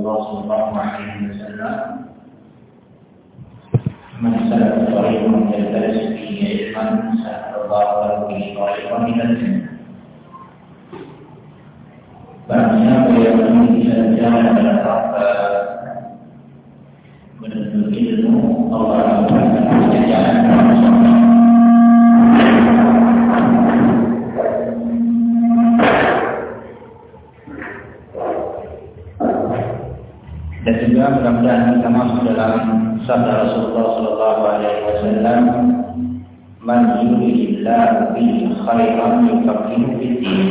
الله صلى الله عليه وسلم من سلك طريقا يلتمس فيه علما سلك الله له به طريقا إلى الجنه فمن يقول إلى الجنه menuntut ilmu Allah Subhanahu wa taala mudah-mudahan kita masuk dalam sabda Rasulullah Sallallahu Alaihi Wasallam, "Man yuridillahu bihi khairan yufaqihu fid din."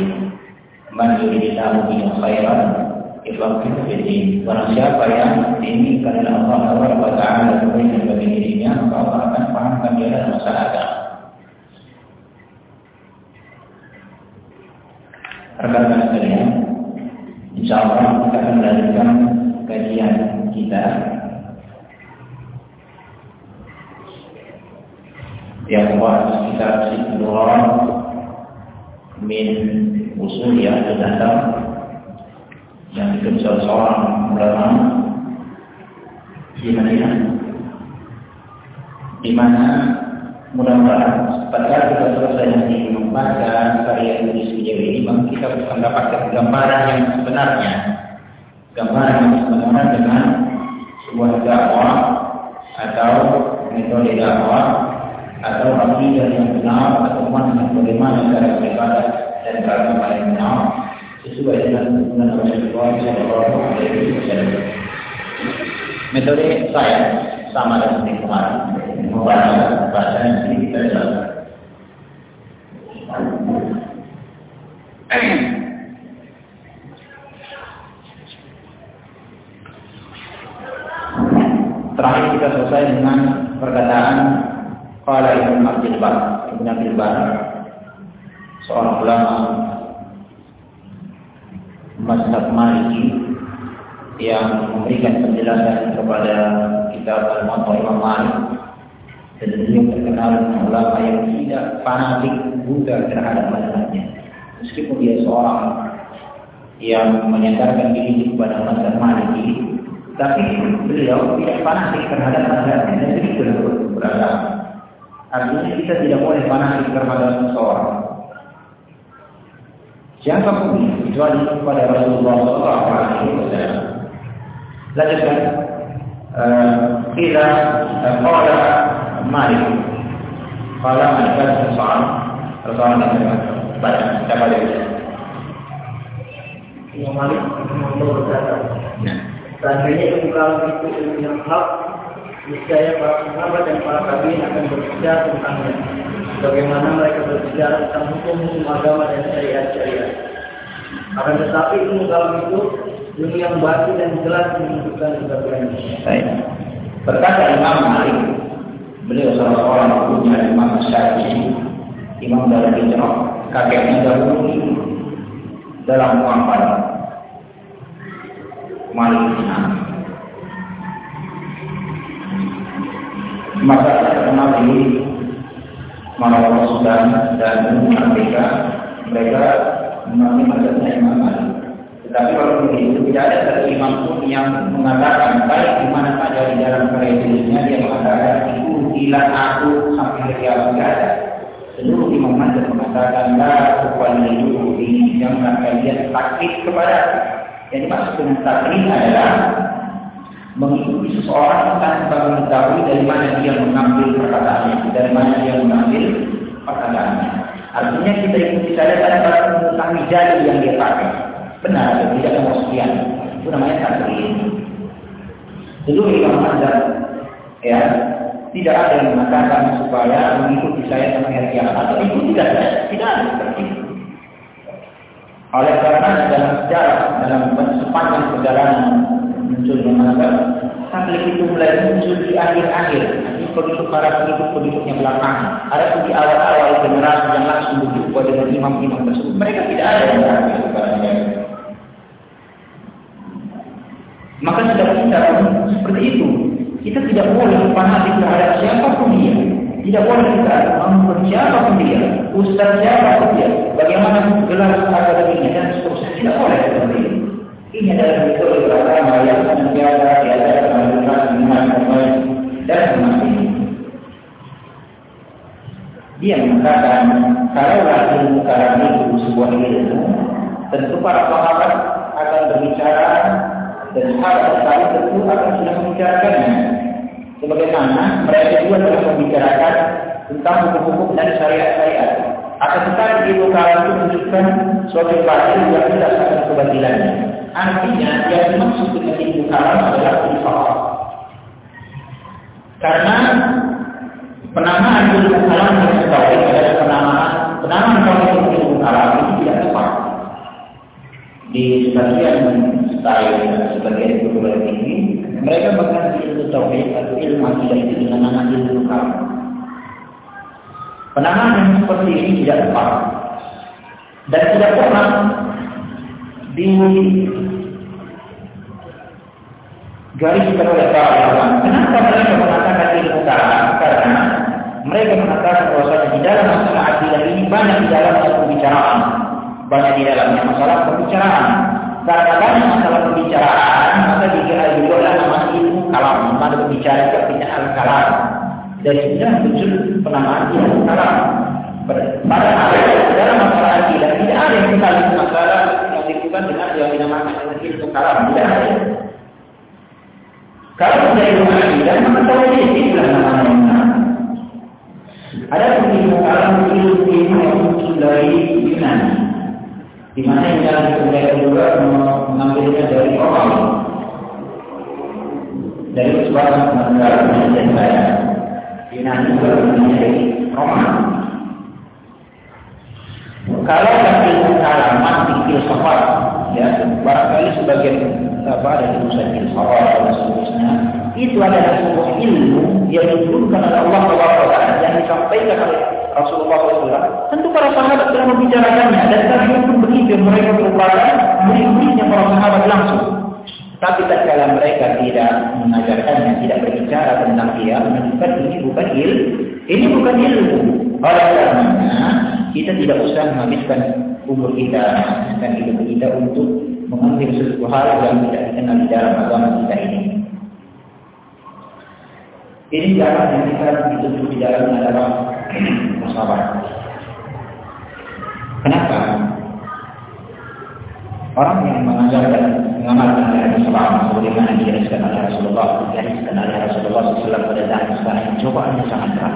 Man yuridillahu bihi khairan yufaqihu fid din. Barang siapa yang diinginkan oleh Allah wa taala kebaikan bagi dirinya, maka Allah akan fahamkan dia dalam masalah agama. Rekan-rekan sekalian, insya Allah kita akan melanjutkan kajian kita. Yang membahas kitab Sidron min usul yang datang. Yang ditulis seorang ulama di Madinah di mana mudah-mudahan pada kita selesai membaca karya tulis sejauh ini kita bisa mendapatkan gambaran yang sebenarnya gambaran yang sebenarnya dengan sebuah dakwah atau metode dakwah atau akidah yang benar atau mana bagaimana cara beribadah dan cara yang benar sesuai dengan tuntunan Rasulullah Shallallahu Alaihi Wasallam. Metode saya sama dengan yang kemarin membaca baca yang kita Terakhir kita selesai dengan perkataan Qala Ibn Abdul Bar. Ibn Abdul Seorang ulama Mazhab Maliki Yang memberikan penjelasan kepada kitab Al-Mu'atta Imam Malik. Dan beliau terkenal ulama yang tidak fanatik buta terhadap mazhabnya. Meskipun dia seorang yang menyandarkan diri kepada mazhab Maliki tapi beliau tidak fanatik terhadap mazhabnya dan begitu beragama. Artinya kita tidak boleh fanatik terhadap seseorang. Siapa pun kecuali kepada Rasulullah SAW. Lanjutkan. Kita qala Malik. Qala Malik kan soal persoalan yang baca siapa dia? Imam Malik berkata. Seandainya ilmu kalam itu ilmu yang hak, niscaya para sahabat dan para tabiin akan berbicara tentangnya. Bagaimana mereka berbicara tentang hukum-hukum agama dan syariat-syariat. Akan tetapi ilmu kalam itu ilmu yang batin dan jelas menunjukkan kebenaran. Baik. Berkata Imam Malik, beliau salah seorang gurunya Imam Syafi'i, Imam dari Hijrah, kakeknya dahulu dalam muamalah Malik Maka di Maroko Sudan dan Afrika mereka mengalami mazhabnya Imam Malik. Tetapi kalau begitu tidak ada satu imam pun yang mengatakan baik di mana saja di dalam karya dia mengatakan itu gila aku sampai kiamat tidak ada. Seluruh imam mazhab mengatakan la ini jangan kalian takut kepada yang dimaksud dengan taklim adalah mengikuti seseorang tanpa mengetahui dari mana dia mengambil perkataannya, dari mana dia mengambil perkataannya. Artinya kita ikuti saja tanpa mengetahui jari yang dia pakai. Benar atau tidak kemudian itu namanya taklim. Dulu Imam Mazhab ya tidak ada yang mengatakan supaya mengikuti saya sampai hari kiamat atau itu tidak tidak ada seperti itu. Oleh karena dalam sejarah, dalam sepanjang perjalanan munculnya mazhab, taklik itu mulai muncul di akhir-akhir. Ini pengikut para pengikut-pengikut yang belakang. Ada pun di awal-awal generasi yang langsung berjumpa dengan imam-imam tersebut. Mereka tidak ada yang. Maka sudah kita seperti itu. Kita tidak boleh fanatik terhadap siapa pun dia. Tidak boleh kita mengukur siapa pun dia, ustaz siapa pun dia, bagaimana gelar akademinya dan seterusnya. Tidak boleh seperti itu. Ini adalah metode beragama yang menjaga, diajarkan melakukan minuman terbaik dan semacamnya. Dia mengatakan kalau ilmu kalam itu sebuah ilmu, tentu para sahabat akan berbicara dan sahabat tadi tentu akan sudah membicarakannya. Sebagaimana mereka juga telah membicarakan tentang hukum-hukum dan syariat-syariat. Akan tetapi ilmu kalam itu menunjukkan suatu batil yang tidak sama kebatilannya. Artinya yang dimaksud dengan ilmu kalam adalah filsafat. Karena penamaan ilmu kalam yang sebaik adalah penamaan penamaan kalau ilmu kalam itu tidak tepat. Di sebagian style sebagian ilmu ini mereka mengganti ilmu tauhid atau ilmu akidah itu dengan nama ilmu kalam. Penanganan seperti ini tidak tepat dan tidak pernah di garis oleh para ulama. Kenapa mereka mengatakan ilmu kalam? Karena mereka mengatakan bahwa di dalam masalah akidah ini banyak di dalam pembicaraan, banyak di dalamnya masalah pembicaraan. Banyak masalah pembicaraan, maka dikira juga nama ilmu kalam, maka berbicara kepada al kalam dan sudah muncul penamaan ilmu kalam. Padahal dalam masalah akidah tidak ada yang sekali masalah yang dilakukan dengan yang dinamakan ilmu kalam. Tidak ada. Kalau tidak ilmu akidah, maka tauhid itulah namanya. Ada ilmu kalam ilmu ilmu yang muncul dari Yunani. Di mana yang dalam mereka juga mengambilnya dari orang dari sebuah negara dan saya. Juga menjadi Roma. Kalau ilmu kalaman di filsafat, ya barangkali sebagian apa dari urusan filsafat dan seterusnya, itu adalah sebuah ilmu yang diturunkan oleh Allah Taala yang disampaikan oleh Rasulullah SAW. Tentu para sahabat telah membicarakannya dan kami pun begitu mereka merupakan murid-muridnya para sahabat langsung. Tapi tatkala mereka tidak mengajarkannya, tidak berbicara tentang dia, menunjukkan ini bukan il, ini bukan ilmu. Oleh karenanya, kita tidak usah menghabiskan umur kita dan hidup kita untuk mengambil sesuatu hal yang tidak dikenal di dalam agama kita ini. Ini jalan yang kita dituju di dalam adalah Kenapa? Orang yang mengajarkan mengamalkan ayat Islam sebagaimana dijelaskan oleh Rasulullah, dijelaskan oleh Rasulullah SAW pada zaman sekarang ini cobaannya sangat berat.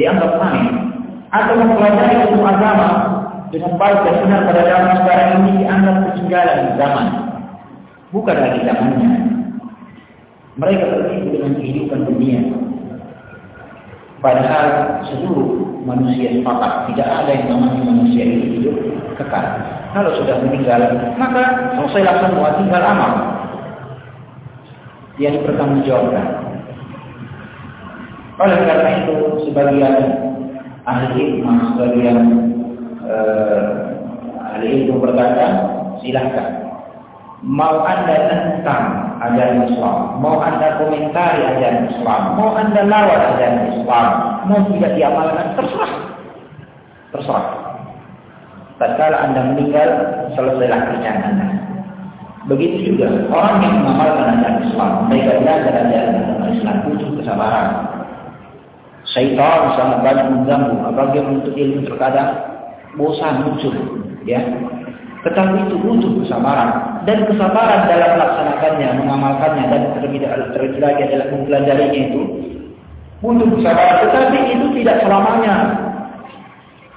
Dianggap aneh atau mempelajari ilmu agama dengan baik dan benar pada zaman sekarang ini dianggap ketinggalan zaman. Bukan lagi zamannya. Mereka tertipu dengan kehidupan dunia. Padahal seluruh manusia sepakat tidak ada yang namanya manusia itu hidup kekal. Kalau sudah meninggal, maka selesailah semua, tinggal amal. Yang dipertanggungjawabkan. Oleh karena itu, sebagian ahli hikmah, sebagian uh, ahli ilmu berkata, silahkan. Mau anda tentang ajaran Islam, mau anda komentari ajaran Islam, mau anda lawan ajaran Islam, mau tidak diamalkan, terserah. Terserah. Tatkala anda meninggal, selesailah kerjaan anda. Begitu juga orang yang mengamalkan ajaran Islam, mereka belajar ajaran Islam butuh kesabaran. Syaitan sangat banyak mengganggu, apalagi menuntut ilmu terkadang bosan muncul, ya. Tetapi itu butuh kesabaran dan kesabaran dalam melaksanakannya, mengamalkannya dan terlebih terlebih lagi adalah mempelajarinya itu butuh kesabaran. Tetapi itu tidak selamanya.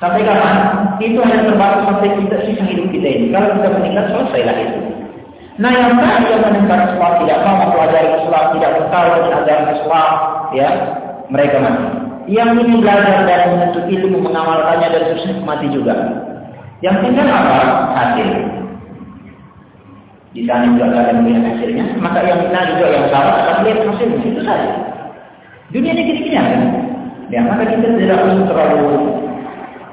Sampai kapan? Itu hanya terbatas sampai kita sisa hidup kita ini. Kalau kita meninggal selesailah itu. Nah yang tadi yang meninggal Islam tidak mau mempelajari Islam, tidak mengetahui ajaran Islam, ya mereka mati. Yang ini belajar dan menuntut ilmu mengamalkannya dan terus mati juga. Yang tinggal apa? Hasil. Di sana juga ada melihat hasilnya, maka yang kita juga yang salah akan melihat hasilnya itu saja. Dunia ini gini-gini kan? Ya, maka kita tidak perlu terlalu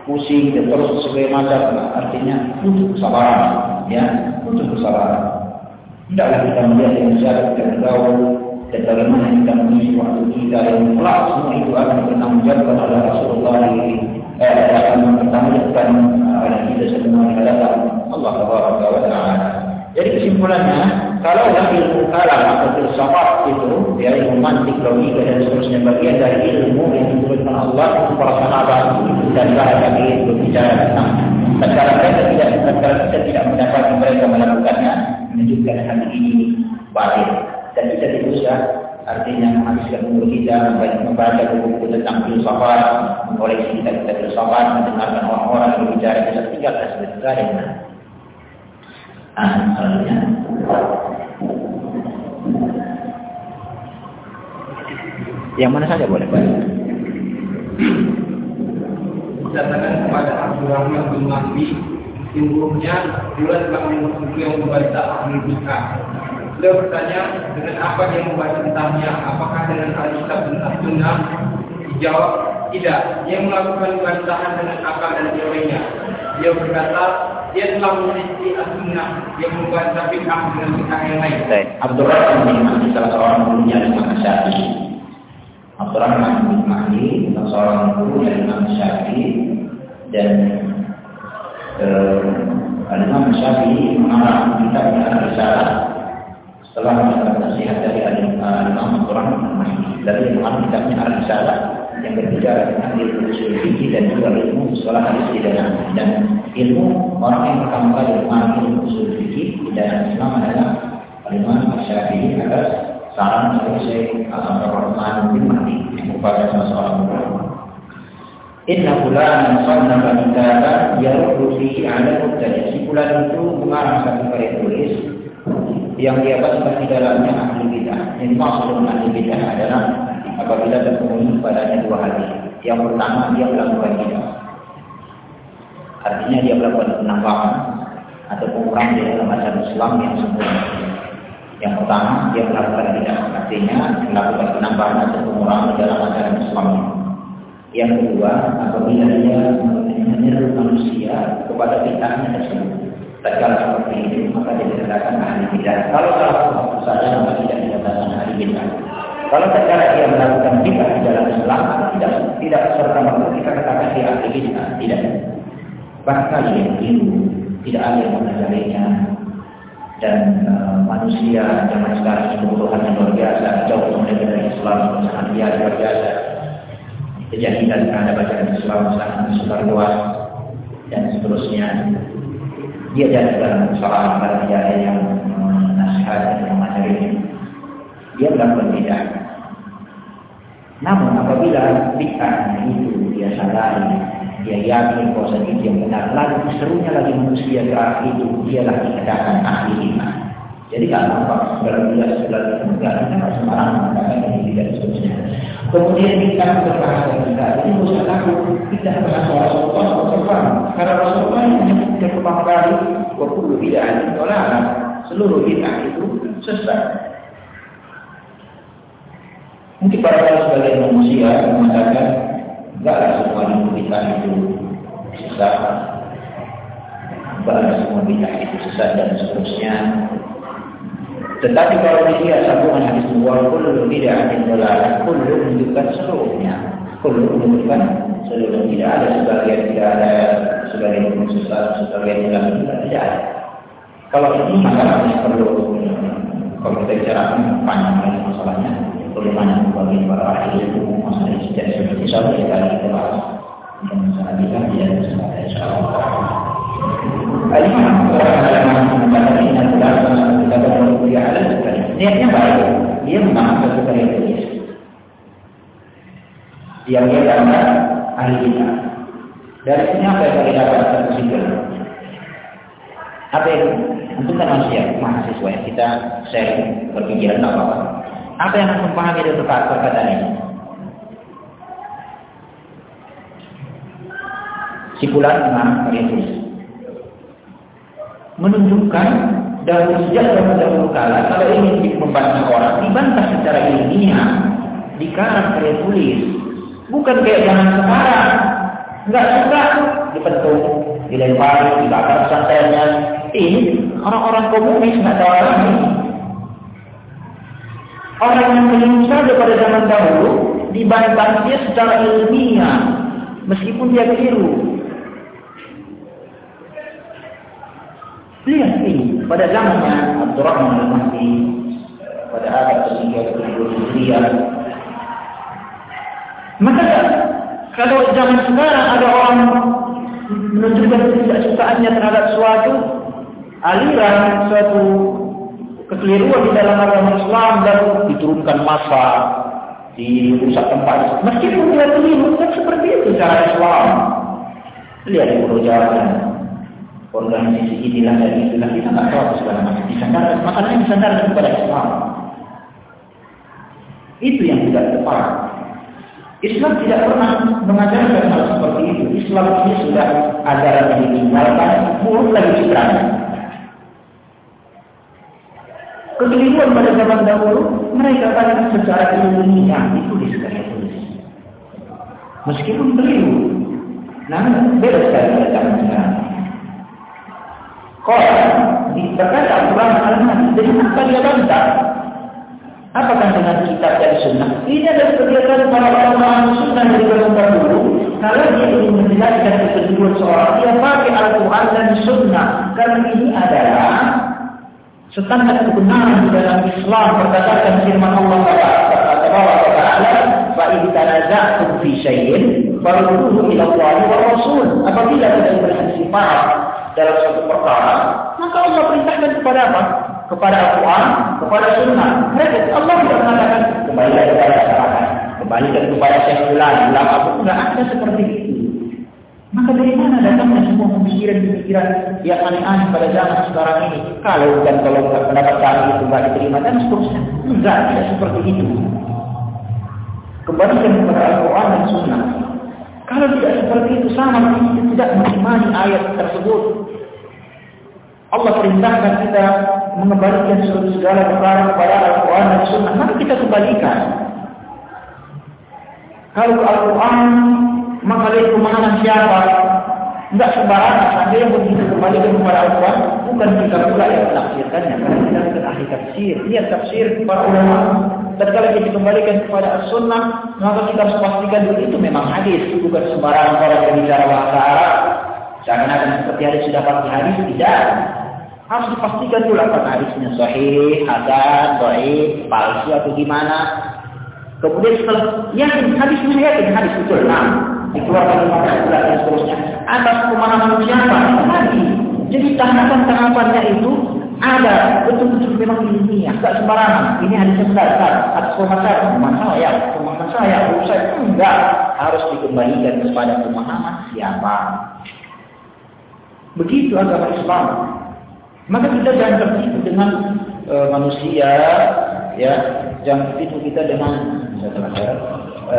pusing dan terus sebagai macam artinya untuk kesabaran, ya, untuk kesabaran. Tidaklah kita melihat yang secara kita bergaul dan bagaimana kita mengisi waktu kita yang kelak semua itu akan bertanggung oleh Rasulullah akan bertanggungjawabkan oleh kita semua yang datang Allah Taala wa Taala. Jadi kesimpulannya kalau ilmu kalam atau filsafat itu, ya ilmu mantik, logika dan seterusnya bagian dari ilmu yang diturunkan Allah untuk para sahabat dan para kami berbicara tentang tatkala mereka tidak tatkala kita tidak mendapati mereka melakukannya menunjukkan hal ini batil dan kita tidak usah artinya menghabiskan umur kita membaca buku-buku tentang filsafat, mengoleksi kitab-kitab filsafat, mendengarkan orang-orang yang berbicara kita tinggalkan sebentar yang mana. Ah, selanjutnya. Yang mana saja boleh Pak? Dikatakan kepada Abdurrahman bin Mahdi, sungguhnya bulan menyebut yang membaca ahli bid'ah Beliau bertanya dengan apa dia membaca tentangnya, apakah dengan Alkitab dan Sunnah? Dijawab tidak. Dia melakukan bantahan dengan akal dan teorinya. Dia berkata dia telah meneliti as-sunnah dia membantah bid'ah dengan bid'ah yang lain. Baik. Abdurrahman bin Mahdi salah seorang gurunya Imam Syafi'i. Abdurrahman bin Mahdi salah seorang gurunya Imam Syafi'i dan eh, Imam Syafi'i mengarang kitabnya Risalah setelah mendapat nasihat dari Imam Mahdi dari Imam kitabnya Al-Risalah yang berbicara tentang ilmu usul fikih dan juga ilmu sekolah hadis di dalam dan ilmu orang yang pertama kali memahami ilmu usul fikih dalam Islam adalah Imam Syafi'i atas saran dari Syekh Abdurrahman bin Mahdi yang merupakan salah seorang ulama. Inna fulan sannafa kitaban yaruddu fihi 'ala mubtadi'. Si fulan itu mengarang satu karya tulis yang dia baca di dalamnya ahli bidah. Yang maksud ahli bidah adalah apabila terpenuhi padanya dua hal. Yang pertama dia melakukan bidah. Artinya dia melakukan penambahan atau pengurangan di dalam ajaran Islam yang sempurna. Yang pertama dia melakukan bidah. Artinya melakukan penambahan atau pengurangan di dalam ajaran Islam. Yang kedua, apabila dia menyeru manusia kepada bid'ahnya tersebut. Tatkala seperti ini maka dikatakan ahli bidah. Kalau salah satu saja maka tidak dikatakan ahli bidah. Kalau tatkala dia melakukan bidah di dalam Islam tidak tidak serta merta kita katakan dia ahli bidah. Tidak. Bahkan dia keliru, tidak ada yang mengajarinya dan uh, manusia zaman sekarang ini kebutuhannya luar biasa jauh dari Islam sangat luar biasa kejahilan terhadap ajaran Islam sangat besar luas dan seterusnya dia dalam kesalahan pada dia yang nasihat yang ini dia melakukan bid'ah. Namun apabila bid'ah itu dia sadari, dia yakin bahwa itu yang benar, lalu serunya lagi manusia keras itu dialah dikatakan ahli iman. Jadi kalau nampak bila segala enggak kita sembarangan mengatakan ini tidak seterusnya. Kemudian kita berkata kita ini usah takut kita berkata Rasulullah SAW karena Rasulullah yang beberapa kali waktu tidak ada seluruh bid'ah itu sesat. Mungkin para sebagai manusia mengatakan enggaklah semua bid'ah itu sesat, enggaklah semua bid'ah itu sesat dan seterusnya. Tetapi kalau dilihat sambungan hadis dua kullu bid'atin dalalah, kullu menunjukkan seluruhnya. Kullu menunjukkan seluruhnya tidak ada sebagian tidak ada sebagian sesat, sebagian tidak tidak ada. Kalau ini masalahnya perlu kalau kita bicara panjang masalahnya bagaimana membagi para ahli itu masalah sejak seperti itu kita bahas dan masalah kita tidak bisa insya Mengatakan ini adalah kita berkuliah ala Niatnya baik, dia memaham satu kali tulis. Yang dia dapat ahli. Dari sini apa yang kita dapat kesimpulan? Apa yang untuk kan manusia, mahasiswa yang kita sharing berpikiran apa apa. Yang harus memahami dari perkataan ini? Simpulan memang kalian tulis menunjukkan dahulu sejak zaman dahulu kala kalau ingin membantah orang dibantah secara ilmiah dikarang karya tulis. Bukan kayak zaman sekarang. Nggak suka. Dipentung dilempari dibakar santainya ini orang-orang komunis nggak tahu lagi orang yang keliru saja pada zaman dahulu dibantah dia secara ilmiah. Meskipun dia keliru Lihat ini. pada zamannya Abdurrahman al-Mahdi pada abad ketiga Hijriah. Maka kalau zaman sekarang ada orang menunjukkan ketidaksukaannya terhadap suatu aliran, suatu kekeliruan di dalam agama Islam dan diturunkan masa di pusat tempat. Meskipun dia keliru, kan seperti itu cara Islam. Lihat di Pulau Jawa, organisasi inilah dan itulah kita nggak tahu segala macam. Disandarkan, masalahnya disandarkan kepada Islam. Itu yang tidak tepat. Islam tidak pernah mengajarkan hal seperti itu. Islam ini sudah ajaran yang ditinggalkan, mulut lagi citranya. Kekeliruan pada zaman dahulu, mereka kan secara ilmiah ditulis karya tulis. Meskipun keliru, namun beda sekali zaman sekarang. Kalau berkata Al-Quran Al-Mahdi, dengan apa dia bantah? Apakah dengan kitab dan sunnah? Ini adalah kegiatan para ulama sunnah dari zaman dahulu. Kalau dia ingin menjelaskan kebenaran seorang, dia pakai Al-Quran dan sunnah. Karena ini adalah standar kebenaran dalam Islam berdasarkan firman Allah Taala fa in tanaza'tum fi syai'in farudduhu ila Allah wa Rasul apabila tidak bersifat dalam satu perkara maka Allah perintahkan kepada apa kepada Al-Quran kepada Sunnah mereka Allah tidak mengatakan kembali kepada masyarakat kembali kepada Syekh Fulan ulama pun tidak ada seperti itu maka dari mana datangnya semua pemikiran-pemikiran yang aneh-aneh pada zaman sekarang ini? Kalau dan kalau pendapat kami itu tidak diterima dan seterusnya. Enggak, tidak seperti itu. Kembalikan kepada Al-Quran dan Sunnah. Kalau tidak seperti itu sama kita tidak mengimani ayat tersebut. Allah perintahkan kita mengembalikan segala perkara kepada Al-Quran dan Sunnah. Maka kita kembalikan. Kalau Al-Quran maka dari pemahaman siapa? Enggak sembarangan. Ada yang begitu kembali kepada Al-Quran, bukan kita pula yang menafsirkannya. Karena kita bukan ahli tafsir. Lihat tafsir para ulama. Dan kalau kita kembalikan kepada As-Sunnah, maka kita harus pastikan dulu itu memang hadis. Bukan sembarangan orang yang bahasa Arab. Jangan akan seperti hadis sudah pasti hadis. Tidak. Harus dipastikan dulu apakah hadisnya sahih, hasan, baik, palsu atau gimana. Kemudian setelah yakin hadisnya yakin hadis betul. Nah, dikeluarkan bulan dan seterusnya atas pemahaman siapa lagi jadi tahapan-tahapannya itu ada betul-betul memang ilmiah tidak sembarangan. Ini hanya sebentar atas pemahaman pemahaman saya pemahaman saya saya enggak. Harus dikembalikan kepada pemahaman siapa. Begitu agama Islam. Maka kita jangan tertipu dengan e, manusia ya. Jangan tertipu kita dengan e,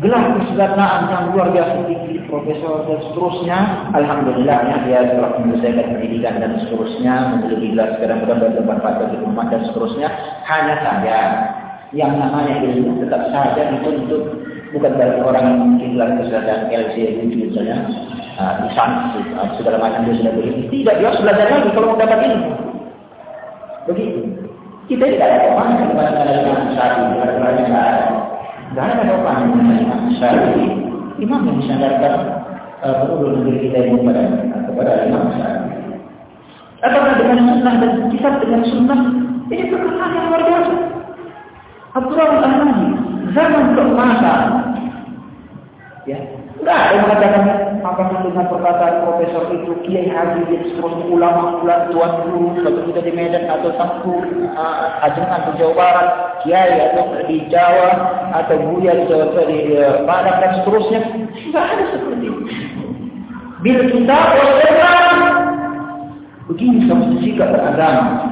gelar kesejahteraan yang luar biasa tinggi, profesor dan seterusnya. Alhamdulillah ya, dia telah menyelesaikan pendidikan dan seterusnya, memiliki gelar kadang-kadang bermanfaat bagi umat dan seterusnya. Hanya saja yang namanya ilmu tetap saja dituntut bukan dari orang yang memiliki gelar kesejahteraan LCU misalnya, uh, lisan, uh, segala macam dia sudah berilmu. Tidak, dia harus belajar lagi kalau mau dapat ilmu. Begitu. Kita tidak ada orang yang dibandingkan saat ini, karena tidak ada. Tidak ada doa dengan Imam Syafi'i. Imam yang disandarkan uh, betul negeri kita ini kepada kepada Imam Syafi'i. Apakah dengan sunnah dan kisah dengan sunnah ini perkataan yang luar biasa. Abdullah Al-Ahmadi zaman keemasan ya Enggak ada yang mengatakan apakah dengan perkataan profesor itu kiai haji dan seterusnya ulama ulama tuan guru atau kita di Medan atau Tangku uh, Ajengan Jawa Barat kiai atau di Jawa atau Buya di Jawa di uh, dan seterusnya tidak ada seperti itu. Bila kita beragama begini sama sikap beragama.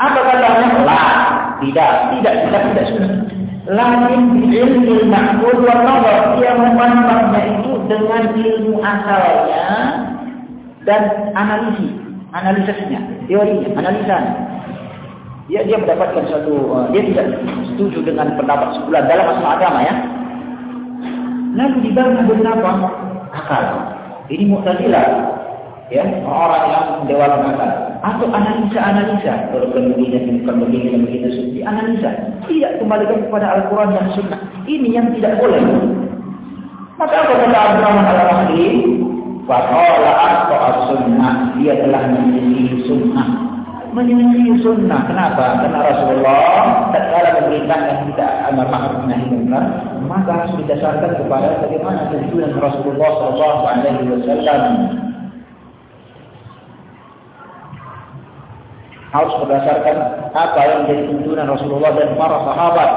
Apa katanya? Lah, tidak, tidak, tidak, tidak sudah lakin ilmu ma'qul wa nazar dia memandangnya itu dengan ilmu asalnya dan analisis analisisnya teorinya analisanya dia dia mendapatkan suatu uh, dia tidak setuju dengan pendapat sebulan dalam masalah agama ya. Lalu dibangun beberapa akal. Ini mu'tazilah ya orang yang mendewakan akal atau analisa-analisa kalau begini bukan begini begitu di analisa tidak kembalikan kepada Al-Quran dan Sunnah ini yang tidak boleh maka apa kata Abdurrahman al-Mahdi Faqala aqta'a sunnah. Dia telah menyelisihi sunnah. Menyelisihi sunnah. Kenapa? Karena Rasulullah tatkala memerintahkan kita amar ma'ruf nahi munkar, maka harus didasarkan kepada bagaimana tuntunan Rasulullah sallallahu alaihi wasallam. Harus berdasarkan apa yang menjadi tuntunan Rasulullah dan para sahabat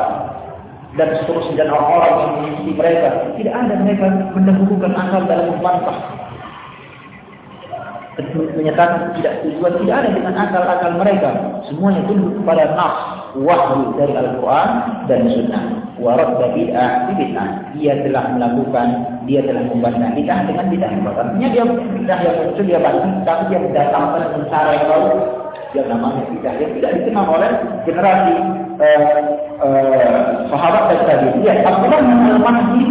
dan seterusnya dan orang-orang yang mengikuti mereka. Tidak ada mereka mendahulukan akal dalam membantah. Menyatakan tidak tujuan tidak ada dengan akal-akal mereka. Semuanya tunduk kepada nas wahyu dari Al-Quran dan Sunnah. Warat bid'ah bid'ah. Dia telah melakukan, dia telah membantah bid'ah dengan bid'ah. Artinya dia bid'ah yang muncul dia bantah, tapi dia mendatangkan dengan cara yang baru. Yang namanya bid'ah yang tidak dikenal oleh generasi eh, eh, sahabat dan tabi'in. Dia Abdullah bin Al-Mahdi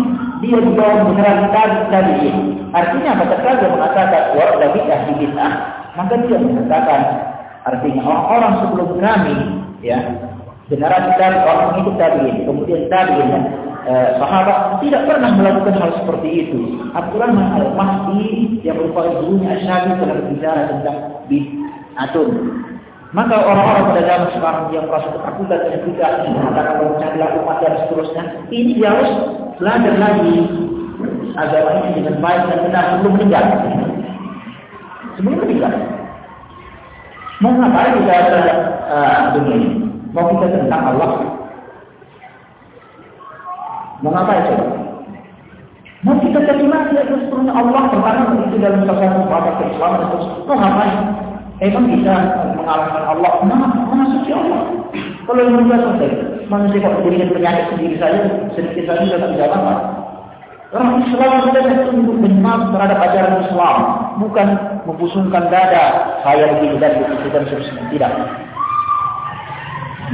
dia juga generasi tabi'in. Artinya apa? Ketika dia mengatakan warga bid'ah di bid'ah, maka dia mengatakan artinya orang-orang sebelum kami ya generasi tadi orang mengikut tabi'in, kemudian tabi'in dan eh, sahabat tidak pernah melakukan hal seperti itu. Bin Al-Mahdi yang merupakan gurunya Asyabi telah berbicara tentang bid'atun maka orang-orang pada zaman sekarang yang merasa ketakutan dan tidak mengatakan memecah umat dan seterusnya, ini dia harus belajar lagi agama ini dengan baik dan benar sebelum meninggal. Sebelum meninggal. Mau ngapain kita terhadap dunia ini? Mau kita tentang Allah? Mau ngapain coba? Mau kita terima tidak terus Allah pertama itu dalam salah satu bahasa keislaman terus mau ngapain? Emang bisa mengalahkan Allah? Mana, mana suci Allah? Kalau yang mudah selesai, manusia kok menjadikan penyakit sendiri saja, sedikit saja sudah bisa apa? Orang Islam sudah untuk benar terhadap ajaran Islam, bukan membusungkan dada, saya begini dan begitu dan seterusnya. Tidak.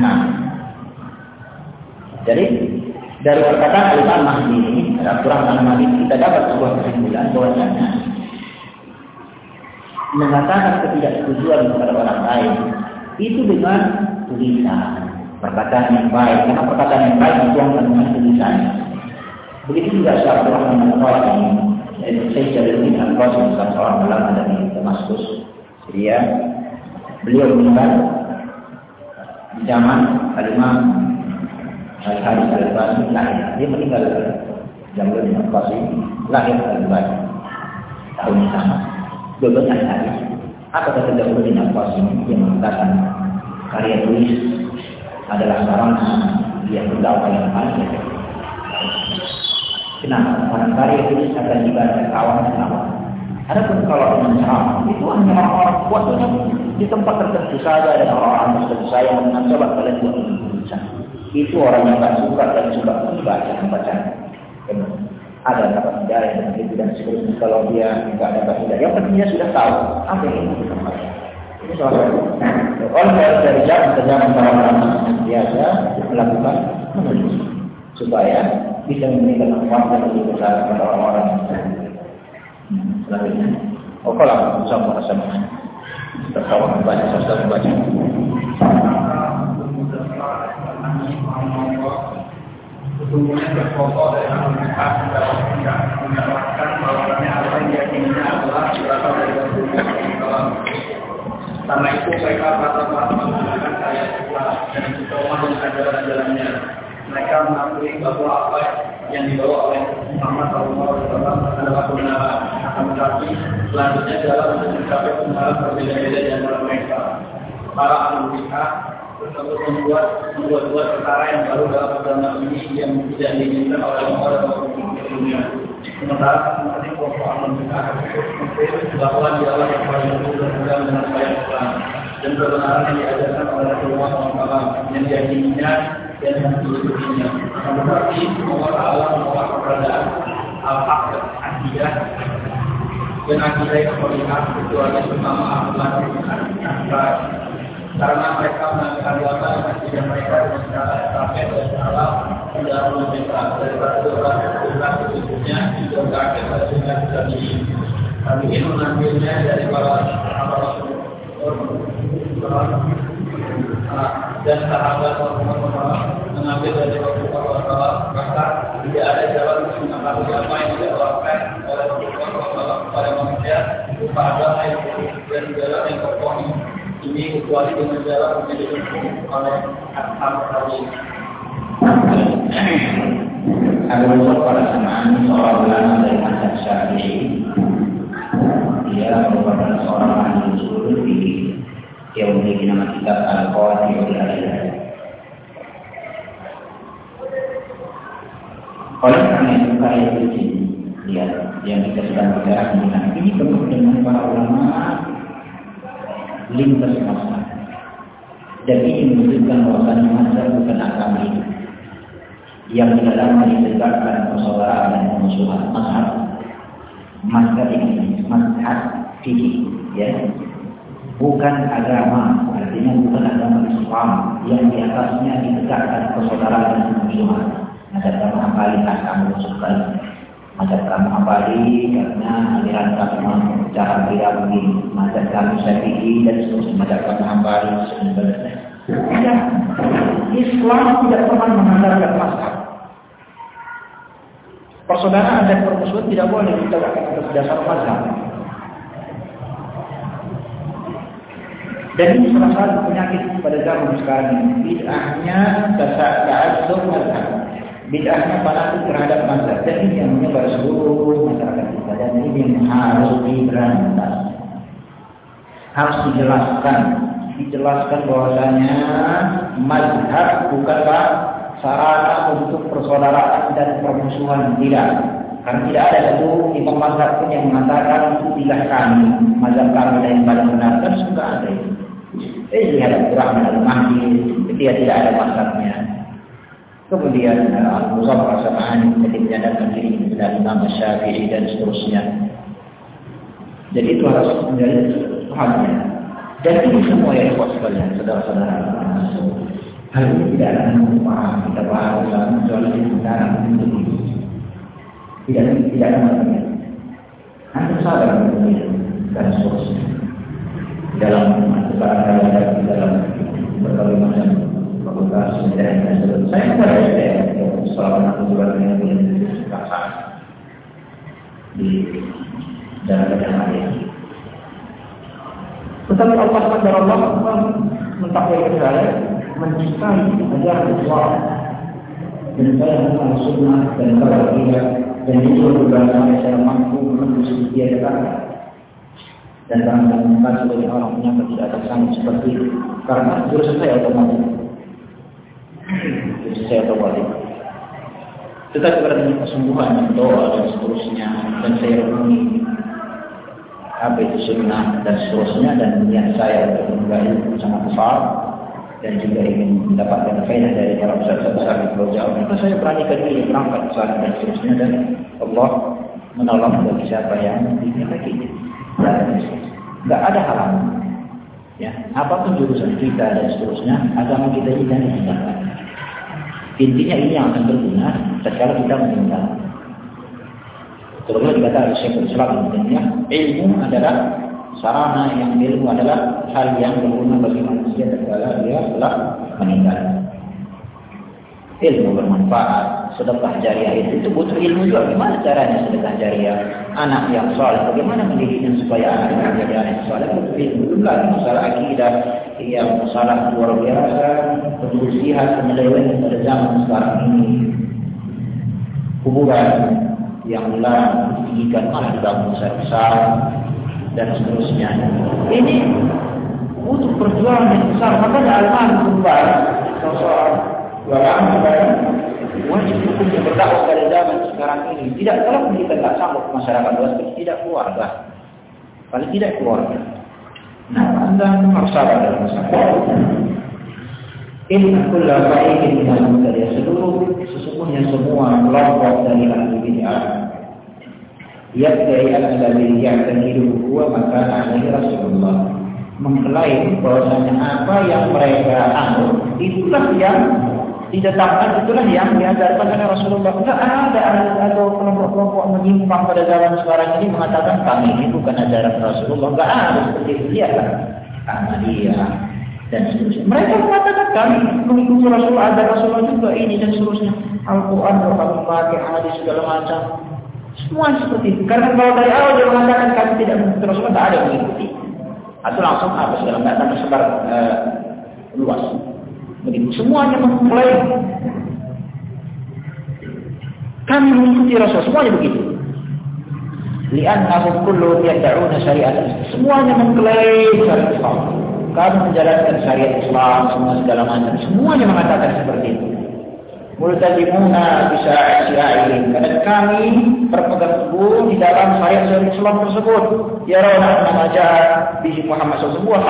Nah, jadi dari perkataan Imam Mahdi ini, ada kurang Mahdi kita dapat sebuah kesimpulan bahwasanya mengatakan ketidaksetujuan kepada orang lain. Itu dengan tulisan. Perkataan yang baik. Karena perkataan yang baik itu yang dengan tulisan. Begitu juga seorang orang menolak ini. Yaitu saya Jalaluddin Al-Qasim salah seorang ulama dari Damaskus Syria. Beliau meninggal di zaman Al-Imam Al-Haris Al-Bani lahir. Dia meninggal Jalaluddin Al-Qasim lahir Al-Bani tahun yang sama Jawaban hari apa kata Jalaluddin Al-Qasim yang mengatakan karya tulis adalah sarana yang berdakwah yang paling Kenapa? Karena karya tulis akan dibaca kawan kawan. Adapun kalau ceramah itu hanya orang-orang waktunya di tempat tertentu saja dan orang-orang tertentu saya mencoba kalian buat. Itu orang yang tak suka dan suka membaca membaca ada dapat hidayah dan begitu dan seterusnya. Kalau dia tidak dapat hidayah yang penting dia sudah tahu apa yang ingin disampaikan ini salah satu oleh dari zaman ke zaman para ulama. Biasa melakukan menulis supaya bisa memberikan manfaat yang lebih besar kepada orang-orang. Selanjutnya. Oh kalau sama sama tertawa membaca sosial membaca sesungguhnya berpokok dari manusia tidak mendapatkan bahwasanya apa yang diyakininya adalah berasal dari Rasulullah Karena itu mereka mata-mata menggunakan ayat Allah dan mencoba ajaran jalannya. Mereka mengakui bahwa apa yang dibawa oleh Muhammad SAW adalah kebenaran. Akan tetapi selanjutnya dalam mencapai kebenaran berbeda-beda di antara mereka. Para ahli untuk membuat membuat buat perkara yang baru dalam agama ini yang tidak diinginkan oleh Allah dan sebelumnya. Sementara seperti kelompok amal kita bahwa dialah yang paling dulu dan dengan banyak Islam dan kebenaran yang diajarkan oleh Rasulullah SAW yang diyakininya dan yang diikutinya. Tetapi Allah Taala menolak keberadaan al-haq dan akidah dan akidah yang melihat kecuali bersama akhlak dan karena mereka melakukan dosa dan tidak mereka cara sampai dan salah tidak besar daripada dosa dosa berikutnya juga kakek dan juga. Kami ingin mengambilnya dari para dan sahabat Rasulullah mengambil dari Rasulullah SAW maka tidak ada jalan untuk mengetahui apa yang dilakukan oleh Rasulullah kepada manusia agama yang dan jalan yang terponi kecuali dengan jalan menjadi oleh Ashab Tawil. Ada pada samaan seorang ulama dari mazhab Syafi'i. Dia merupakan seorang ahli usul di yang memiliki nama kitab Al-Qawaid al Oleh karena itu karya itu lihat yang kita sedang bicara tentang ini penuh dengan para ulama lintas masa dan ini menunjukkan bahwasanya masa bukan agama itu yang di dalamnya ditegakkan persaudaraan dan pemusuhan mazhab. Masa ini mazhab fikih ya. Bukan agama artinya bukan agama Islam yang di atasnya ditegakkan persaudaraan dan pemusuhan. Mazhab kamu hambali kan kamu suka Mazhab kamu hambali karena aliran kamu cara begini. Mazhab kamu syafi'i dan seterusnya. Mazhab kamu hambali sebenarnya. Tidak Islam tidak pernah mengandalkan mazhab Persaudaraan dan permusuhan tidak boleh kita atas dasar mazhab. Dan ini salah satu penyakit pada zaman sekarang ini. Bid'ahnya tasa'adzub mazhab bid'ahnya fanatik terhadap mazhab dan ini yang menyebar seluruh masyarakat kita. Dan ini yang harus diberantas. Harus dijelaskan. Dijelaskan bahwasanya mazhab bukanlah sarana untuk persaudaraan dan permusuhan. Tidak. Karena tidak ada satu imam mazhab pun yang mengatakan tidak kami mazhab kami yang paling benar. Dan sudah ada itu. Eh lihat Abdurrahman al-Mahdi dia tidak ada mazhabnya Kemudian Al-Muzaffar Sam'ani ketika menyadarkan diri dari Imam Syafi'i dan seterusnya. Jadi itu harus menjadi halnya. Dan ini semua yang kuat sekalian, saudara-saudara. Hal ini tidak akan memaham kita bahas dalam kecuali sekarang untuk itu. Tidak tidak akan mengerti. Anda sadar dan seterusnya. Dalam sebarang kali dalam berbagai macam fakultas dan saya pada saya selama aku juga dengan perasaan di dalam dalam ini. Tetapi Allah Subhanahu Allah mentakwai saya mencintai ajaran Islam dan saya mengenal sunnah dan bahagia dan itu berbahasa saya mampu menembus dia dekat dan barangkali sebagai orang punya tidak seperti itu. Karena jurusan saya otomatis jadi saya tahu. Tetapi karena kesungguhan doa dan seterusnya dan saya renungi apa itu sunnah dan seterusnya dan niat saya untuk menggali sangat besar dan juga ingin mendapatkan faedah dari para ustaz besar di Pulau Jawa maka saya beranikan diri berangkat ke dan seterusnya dan Allah menolong bagi siapa yang dikehendaki. Tidak ada halangan. Ya, apa pun jurusan kita dan seterusnya, agama kita ini dihindarkan. Intinya ini yang akan berguna secara kita meninggal. Terus dikata oleh Syekh Islam intinya ilmu adalah sarana yang ilmu adalah hal yang berguna bagi manusia tatkala dia telah meninggal. Ilmu bermanfaat, sedekah jariah itu, itu butuh ilmu juga. Gimana caranya sedekah jariah? Anak yang soleh, bagaimana mendidiknya supaya anak jadi anak yang soleh? Butuh ilmu juga masalah akidah, yang masalah luar biasa, kebersihan, menyeleweng pada zaman sekarang ini. Kuburan yang telah ditinggikan malah dibangun besar-besar dan seterusnya. Ini butuh perjuangan yang besar. Makanya kembali sosok wajib hukum yang berdakwah pada zaman sekarang ini. Tidak kalau kita tidak sanggup masyarakat luas, tidak keluarga. Paling tidak keluarga. Nah, Anda harus sabar dalam masalah. Inna kulla fa'ikin minal dari seluruh sesungguhnya semua kelompok dari ahli bid'ah Yadai al-Alawi yang hidup huwa maka alaihi Rasulullah mengklaim bahwasanya apa yang mereka anut itulah yang ditetapkan itulah yang diajarkan oleh Rasulullah. Tidak ada atau kelompok-kelompok menyimpang pada zaman sekarang ini mengatakan kami ini bukan ajaran Rasulullah. Tidak ada seperti itu. Lihatlah Ahmadiyah, dan seterusnya. Mereka mengatakan kami mengikuti Rasulullah, ada Rasulullah juga ini dan seterusnya. Al-Quran pakai hadis segala macam. Semua seperti itu. Karena kalau dari awal dia mengatakan kami tidak mengikuti Rasulullah, tidak ada yang mengikuti. Atau langsung apa segala macam tersebar uh, luas. Begitu. Semuanya mengklaim kami mengikuti Rasul. Semuanya begitu. Li'annahum kullu yad'una syariat Semuanya mengklaim syariat Islam. Kami menjalankan syariat Islam, semua segala macam. Semuanya mengatakan seperti itu. Multazimuna bisa syi'aihim. Karena kami berpegang teguh di dalam syariat syariat Islam tersebut. Ya Rabbana nama jahat di Muhammad SAW.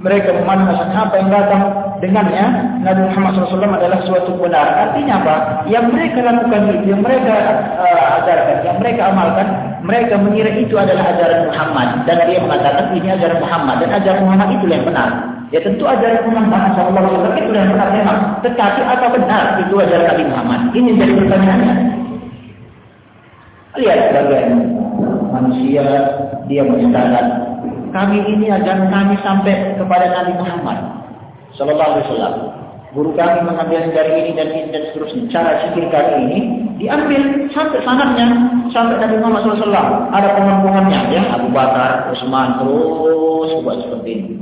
Mereka memandang apa yang datang dengannya Nabi Muhammad SAW adalah suatu benar. Artinya apa? Yang mereka lakukan itu, yang mereka uh, ajarkan, yang mereka amalkan, mereka mengira itu adalah ajaran Muhammad dan dia mengatakan ini ajaran Muhammad dan ajaran Muhammad itu yang benar. Ya tentu ajaran Muhammad SAW itu yang benar memang. Tetapi apa benar itu ajaran Nabi Muhammad? Ini jadi pertanyaannya. Lihat bagaimana manusia dia mencatat kami ini ajaran kami sampai kepada Nabi Muhammad Sallallahu Alaihi Wasallam. Guru kami mengambil dari ini dan ini dan seterusnya. Cara zikir kami ini diambil sampai sanatnya sampai Nabi Muhammad SAW. Ada pohon-pohonnya ya Abu Bakar, Utsman terus buat seperti ini.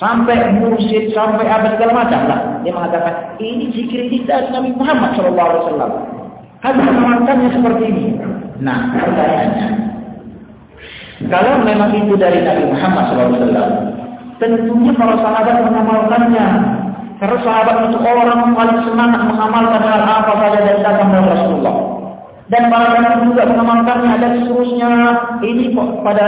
Sampai mursyid, sampai apa segala macam lah. Dia mengatakan ini zikir kita Nabi Muhammad Sallallahu Alaihi Wasallam. Hadis mengamalkannya seperti ini. Nah, pertanyaannya, kalau memang itu dari Nabi Muhammad SAW, Tentunya para sahabat mengamalkannya. Karena sahabat itu orang yang paling semangat mengamalkan hal apa saja dari datang dari Rasulullah. Dan para sahabat juga mengamalkannya dan seterusnya. Ini pada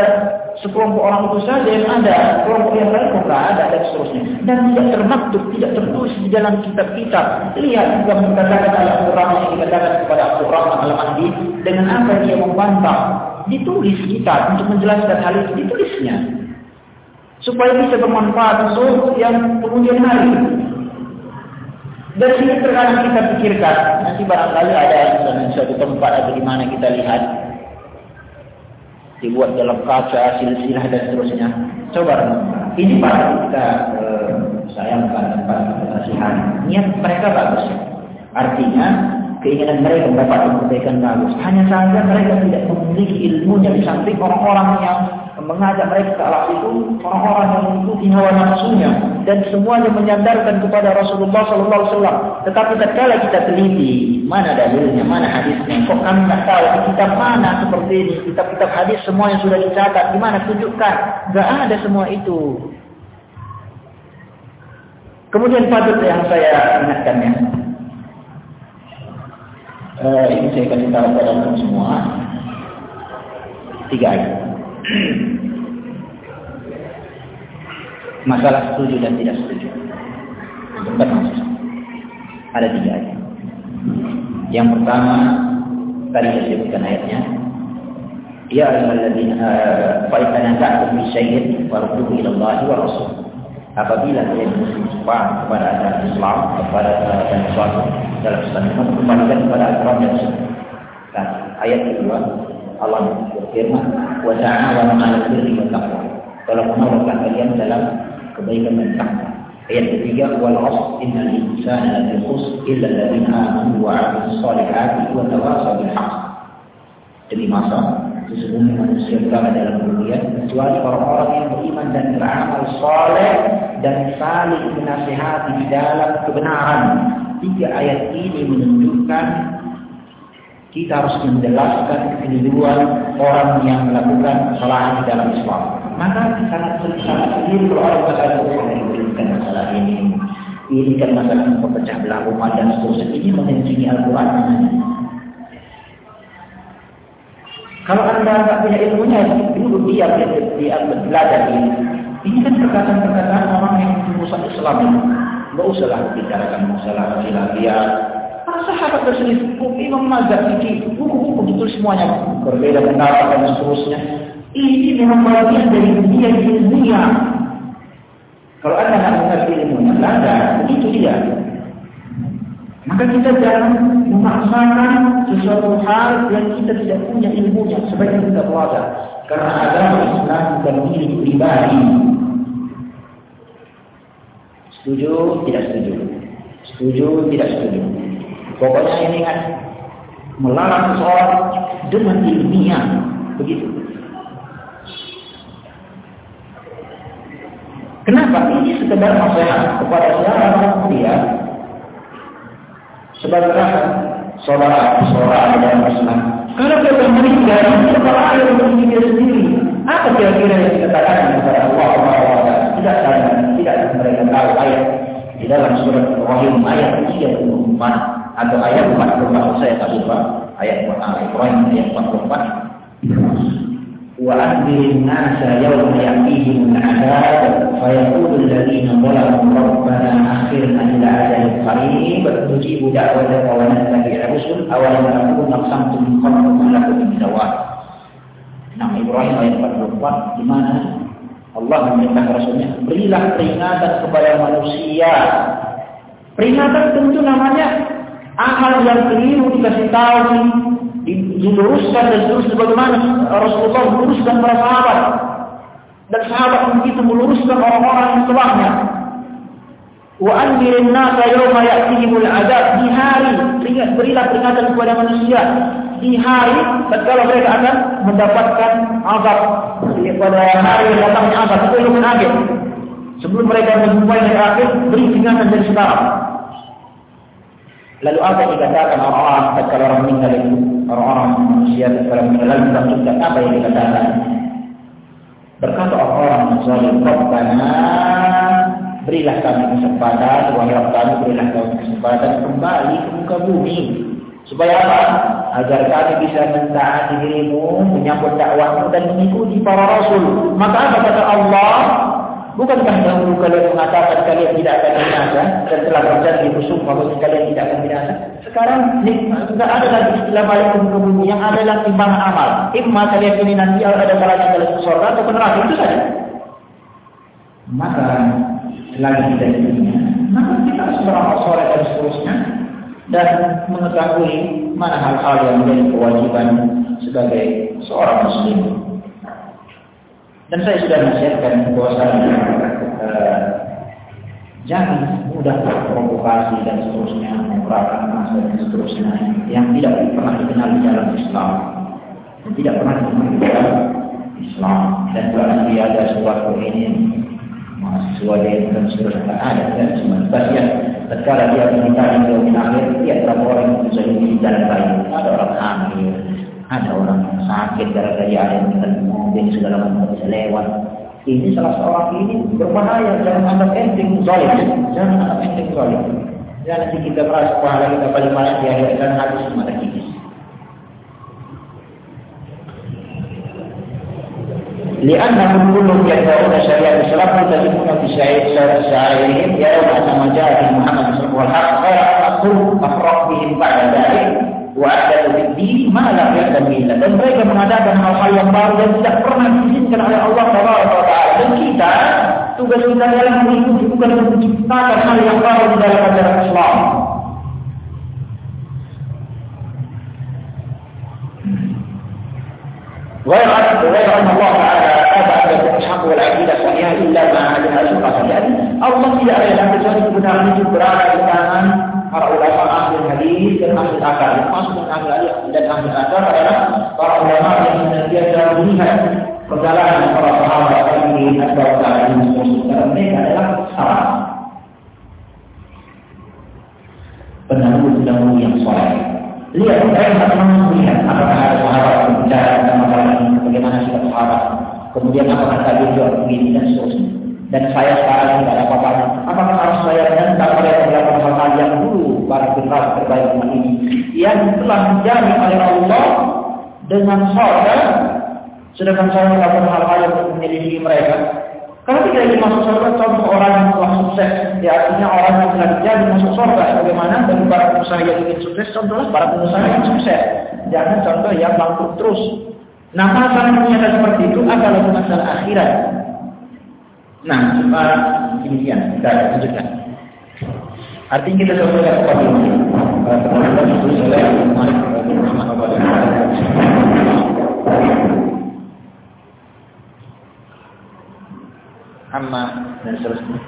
sekelompok orang itu saja yang ada, kelompok yang lain tidak ada dan seterusnya. Dan tidak termaktub, tidak tertulis di dalam kitab-kitab. Lihat juga mengatakan Al-Quran yang dikatakan kepada Al-Quran Al-Mahdi dengan apa dia membantah. Ditulis kitab untuk menjelaskan hal itu, ditulisnya supaya bisa bermanfaat untuk yang kemudian hari. Dari sini terkadang kita pikirkan, nanti barangkali ada misalnya suatu tempat atau di mana kita lihat dibuat dalam kaca, silsilah dan seterusnya. Coba ini para kita eh, saya tempat kasihan. Niat mereka bagus. Artinya keinginan mereka mendapat kebaikan bagus. Hanya saja mereka tidak memiliki ilmunya di samping orang-orang yang mengajak mereka ke arah itu orang-orang yang mengikuti hawa nafsunya dan semuanya menyandarkan kepada Rasulullah Sallallahu Alaihi Wasallam. Tetapi tatkala kita teliti mana dalilnya, mana hadisnya, kok kami tak tahu kitab mana seperti ini, kitab-kitab hadis semua yang sudah dicatat, di mana tunjukkan, Gak ada semua itu. Kemudian patut yang saya ingatkan ya, uh, ini saya kasih tahu kepada semua tiga ayat. Masalah setuju dan tidak setuju. Masalah. Ada tiga ayat. Yang pertama, tadi saya sebutkan ayatnya. Ya ayyuhalladzina fa in tanaza'tum fi syai'in farudduhu ila Allah wa Rasul. Apabila kalian bersumpah kepada ajaran Islam, kepada dan sesuatu dalam Islam, kembalikan kepada Al-Quran dan Sunnah. Dan ayat kedua, Allah berfirman, "Wa ta'awanu 'alal birri wat taqwa." Tolong menolongkan kalian dalam kebaikan dan takwa. Ayat ketiga, "Wal 'asr innal insana lafi khusr illa alladziina aamanu wa 'amilus shalihati wa tawassaw bil haqq." Demi masa sesungguhnya manusia berada dalam kerugian kecuali orang-orang yang beriman dan beramal soleh dan saling menasihati di dalam kebenaran. Tiga ayat ini menunjukkan kita harus menjelaskan kekeliruan orang yang melakukan kesalahan di dalam Islam. Maka sangat sangat keliru kalau orang berkata ini kan masalah ini, ini kan masalah pecah belah umat dan seterusnya. Ini mengencingi Al-Quran. Kalau anda tidak punya ilmunya, dulu dia dia belajar ini. Ini kan perkataan-perkataan orang yang merusak Islam. Tidak usahlah bicarakan masalah khilafiyah, Para sahabat berselisih, Imam Mazhab ini buku-buku betul semuanya berbeda pendapat dan seterusnya. Ini memang bagian dari dunia dunia. Kalau anda tidak mengerti ilmunya, belajar, begitu dia. Maka kita jangan memaksakan sesuatu hal yang kita tidak punya ilmunya. Sebaiknya kita belajar. Karena agama Islam bukan milik pribadi. Setuju, tidak setuju. Setuju, tidak setuju. Pokoknya ini kan melarang seseorang dengan ilmiah. Begitu. Kenapa? Ini sekedar nasihat kepada siapa dia sebagai saudara saudara dalam Islam. Kalau kita meninggal, itu air untuk diri sendiri. Apa kira-kira yang dikatakan kepada Allah Taala? Tidak ada, tidak mereka tahu ayat di dalam surat Ibrahim ayat 34 atau ayat 44 saya tak lupa. Ayat Al Ibrahim ayat 44 wa anzirin nasa yawma yatihim al-adab fa yaqulu alladziina zalamu rabbana akhirna ila ajalin qarib. Tujibu da'wataka wa nattabi'a rusul. Aw lam nakun naqsamtum min qablu ma lakum min Ibrahim ayat 44 di mana Allah memerintah Rasulnya berilah peringatan kepada manusia. Peringatan tentu namanya amal yang keliru dikasih tahu diluruskan dan terus sebagaimana Rasulullah meluruskan para sahabat. Dan sahabat begitu meluruskan orang-orang setelahnya. Wa anzirin nasa yawma ya'tihimul adab. Di hari ingat berilah peringatan kepada manusia. Di hari tatkala mereka akan mendapatkan azab. Pada hari yang datangnya azab itu ilmu akhir. Sebelum mereka menjumpai hari akhir beri peringatan dari sekarang lalu apa yang dikatakan orang-orang tatkala orang meninggal itu orang-orang manusia dalam dalam menentukan apa yang dikatakan. Berkata orang-orang zalim, Rabbana berilah kami kesempatan, wahai kami berilah kami kesempatan kembali ke muka bumi. Supaya apa? Agar kami bisa mentaati dirimu, menyambut dakwahmu dan mengikuti para rasul. Maka apa kata Allah? Bukankah dahulu kalian mengatakan kalian tidak akan binasa dan telah berjanji bersumpah bahwa kalian tidak akan binasa? Sekarang tidak ada lagi istilah balik bumi yang adalah timbangan amal. Imma kalian ini nanti ada kalanya kalian ke surga atau neraka itu saja. Maka selagi kita dunia, maka kita harus beramal soleh dan seterusnya dan mengetahui mana hal-hal yang menjadi kewajiban sebagai seorang muslim. Dan saya sudah nasihatkan bahwasanya uh, jangan mudah terprovokasi dan seterusnya, menggerakkan masa dan seterusnya yang tidak pernah dikenal di dalam Islam. Dan tidak pernah dikenal di dalam Islam. Dan nanti ada sesuatu ini mahasiswa dia dan seterusnya ada dan bagian tatkala dia menikah dunia akhir dia berapa orang yang bisa di jalan baik ada orang hamil ada orang sakit gara-gara dia ada yang mobil segala macam bisa lewat. Ini salah seorang ini berbahaya. Jangan anggap enteng zalim. Jangan anggap enteng zalim. Jangan nanti kita merasa pahala kita paling banyak di akhir dan habis mata kikis. لأنهم كلهم يتبعون شريعة الإسلام ملتزمون في شعائرهم يرون أن ما جاء في محمد صلى الله عليه وسلم الحق غير أن أفرق بهم بعد ذلك wa'adatu bid mana lam ya'lam dan mereka mengadakan hal-hal yang baru yang tidak pernah diizinkan oleh Allah Taala dan kita tugas kita adalah mengikuti bukan menciptakan hal yang baru di dalam ajaran Islam غير غير ان الله تعالى ابى ان الحق والعقيده الصحيحه الا مع هذه الاشخاص لان الله tidak ada yang kecuali kebenaran itu berada di tangan para ulama ahli hadis dan ahli akal. Maksud ahli hadis dan ahli akal adalah para ulama yang senantiasa melihat perjalanan para sahabat ini atau tabi'in karena mereka adalah salah pendahulu-pendahulu yang soleh. Lihat mereka memang melihat apakah ada sahabat berbicara tentang masalah ini, bagaimana sikap sahabat, kemudian apakah tadi juga begini dan seterusnya. Dan saya sekarang tidak ada apa-apanya. Apakah harus saya menentang mereka melakukan hal-hal yang dulu para generasi terbaik umat ini. Yang telah dijamin oleh Allah dengan sorga sedangkan saya melakukan hal-hal yang menyelidiki mereka. Kalau tidak ingin masuk surga contoh orang yang telah sukses. Ya artinya orang yang telah dijamin masuk surga bagaimana bagi para pengusaha yang ingin sukses contohlah para pengusaha yang sukses. Jangan contoh yang bangkrut terus. Nah masalah menyatakan seperti itu adalah masalah akhirat. Nah sekarang demikian. Kita lanjutkan Artinya kita lihat kepada ini. Teman-teman itu saya Amma dan seterusnya.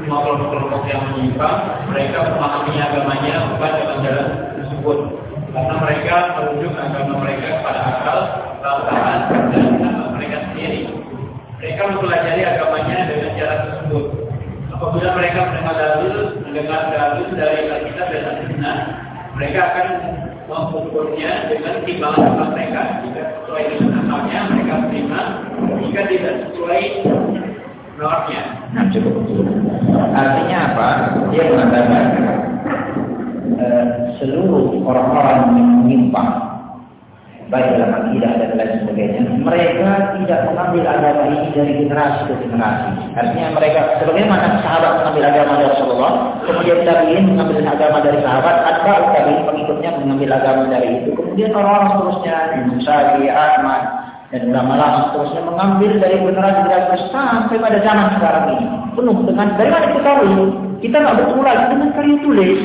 Kelompok-kelompok yang menyimpang, mereka memahami agamanya bukan dengan jalan tersebut. Karena mereka merujuk agama mereka kepada akal, perasaan, dan agama mereka sendiri. Mereka mempelajari tersebut. Apabila mereka mendengar dalil, mendengar dalil dari Alkitab dan Al-Sunnah, mereka akan mengukurnya dengan timbangan mereka. Jika sesuai dengan amalnya, mereka terima. Jika tidak sesuai Nornya. Nah, cukup Artinya apa? Dia mengatakan e, seluruh orang-orang yang menyimpang baik dalam akidah dan lain sebagainya, mereka tidak mengambil agama ini dari generasi ke generasi. Artinya mereka sebagaimana sahabat mengambil agama dari Rasulullah, kemudian tabiin mengambil agama dari sahabat, atau tabiin pengikutnya mengambil agama dari itu. Kemudian orang-orang seterusnya, Syafi'i, Ahmad, dan ulama-ulama seterusnya mengambil dari generasi generasi sampai pada zaman sekarang ini penuh dengan dari mana kita tahu kita nggak betul lagi dengan karya tulis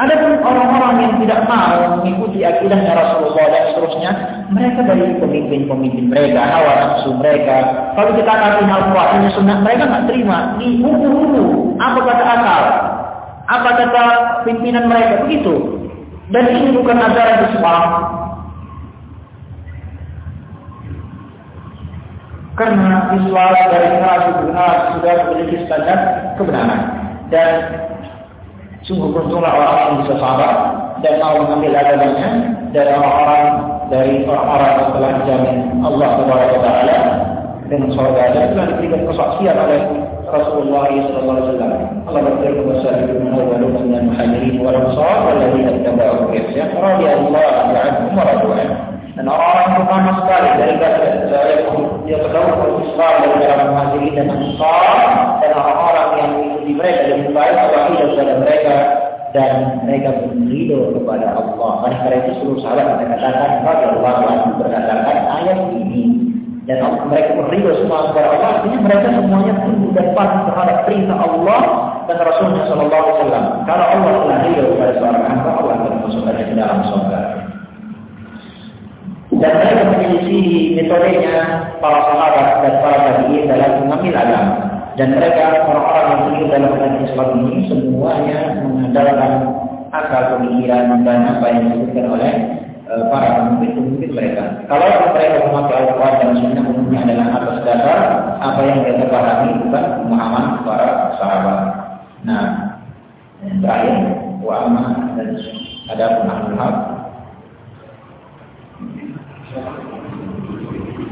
ada pun orang-orang yang tidak mau mengikuti akidahnya Rasulullah dan seterusnya, mereka dari pemimpin-pemimpin mereka, hawa nafsu mereka. Kalau kita kasih Al-Quran sunnah, mereka nggak terima. Di buku-buku, apa kata akal, apa kata pimpinan mereka, begitu. Dan ini bukan ajaran Islam, Karena Islam dari generasi ke sudah memiliki standar kebenaran. Dan sungguh beruntunglah orang-orang yang bisa sabar dan mau mengambil agamanya dari orang-orang dari orang-orang yang telah dijamin Allah Subhanahu wa taala. Dengan surga dan telah diberikan kesaksian oleh Rasulullah sallallahu alaihi wasallam. Allah berfirman wasallam min awwalin min al-muhajirin wal ansar wal ladzina ittaba'u bi ihsan radiyallahu anhum wa radu dan orang-orang sekali dari dia terdahulu Islam dari dalam muhajirin dan ansar dan orang-orang yang mengikuti mereka dan baik Allah kepada mereka dan mereka berido kepada Allah. Oleh karena itu seluruh sahabat katakan bagi Allah berdasarkan ayat ini dan mereka berido semua kepada Allah. Artinya mereka semuanya tunduk dan patuh terhadap perintah Allah dan Rasulnya Shallallahu Alaihi Wasallam. Kalau Allah telah ridho kepada seorang hamba, Allah akan memasukkannya ke dalam surga. Dan mereka menyelisih metodenya para sahabat dan para tabi'in dalam mengambil agama. Dan mereka orang-orang yang tinggal dalam agama Islam ini semuanya mengandalkan akal pemikiran dan apa yang disebutkan oleh e, para pemimpin-pemimpin mereka. Kalau mereka memakai Al-Quran dan Sunnah umumnya adalah atas dasar apa yang mereka pahami bukan pemahaman para sahabat. Nah, terakhir wa dan ada pemahaman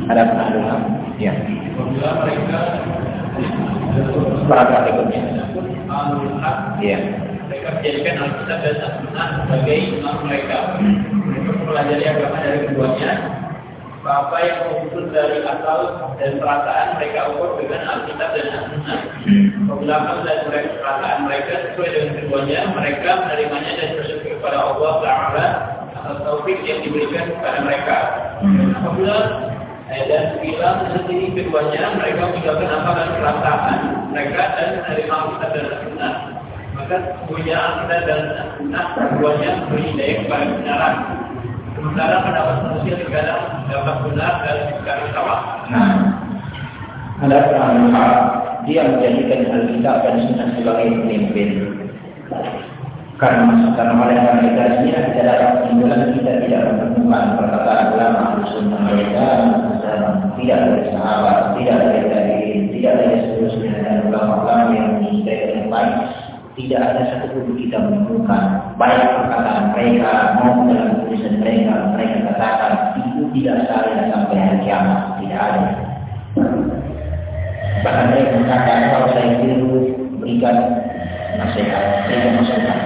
Ada pengaduan? Ya. Paragraf berikutnya. Ya. Mereka menjadikan Alkitab dan Al-Quran sebagai imam mereka. Mereka mempelajari agama dari keduanya. Apa yang muncul dari akal dan perasaan mereka ukur dengan Alkitab dan Al-Quran. Apabila akal dan mereka, perasaan mereka sesuai dengan keduanya, mereka menerimanya dan bersyukur kepada Allah Taala atas taufik yang diberikan kepada mereka. Apabila Eh, dan bila sendiri keduanya mereka meninggalkan apa dan perasaan mereka dan menerima kita dan sunnah maka punya kita dan sunnah keduanya beri daya kepada kebenaran sementara pendapat manusia terkadang dapat benar dan terkadang salah nah ada orang dia menjadikan Alkitab dan Sunnah sebagai pemimpin karena karena oleh itu kita dapat kesimpulan kita tidak menemukan perkataan ulama sunnah mereka tidak dari sahabat, tidak dari dari tidak dari seterusnya dan ulama-ulama yang mencintai yang lain. Tidak ada satu pun kita menemukan baik perkataan mereka maupun dalam tulisan mereka mereka katakan itu tidak salah sampai hari kiamat tidak ada. Bahkan mereka mengatakan kalau saya keliru berikan nasihat, berikan masukan.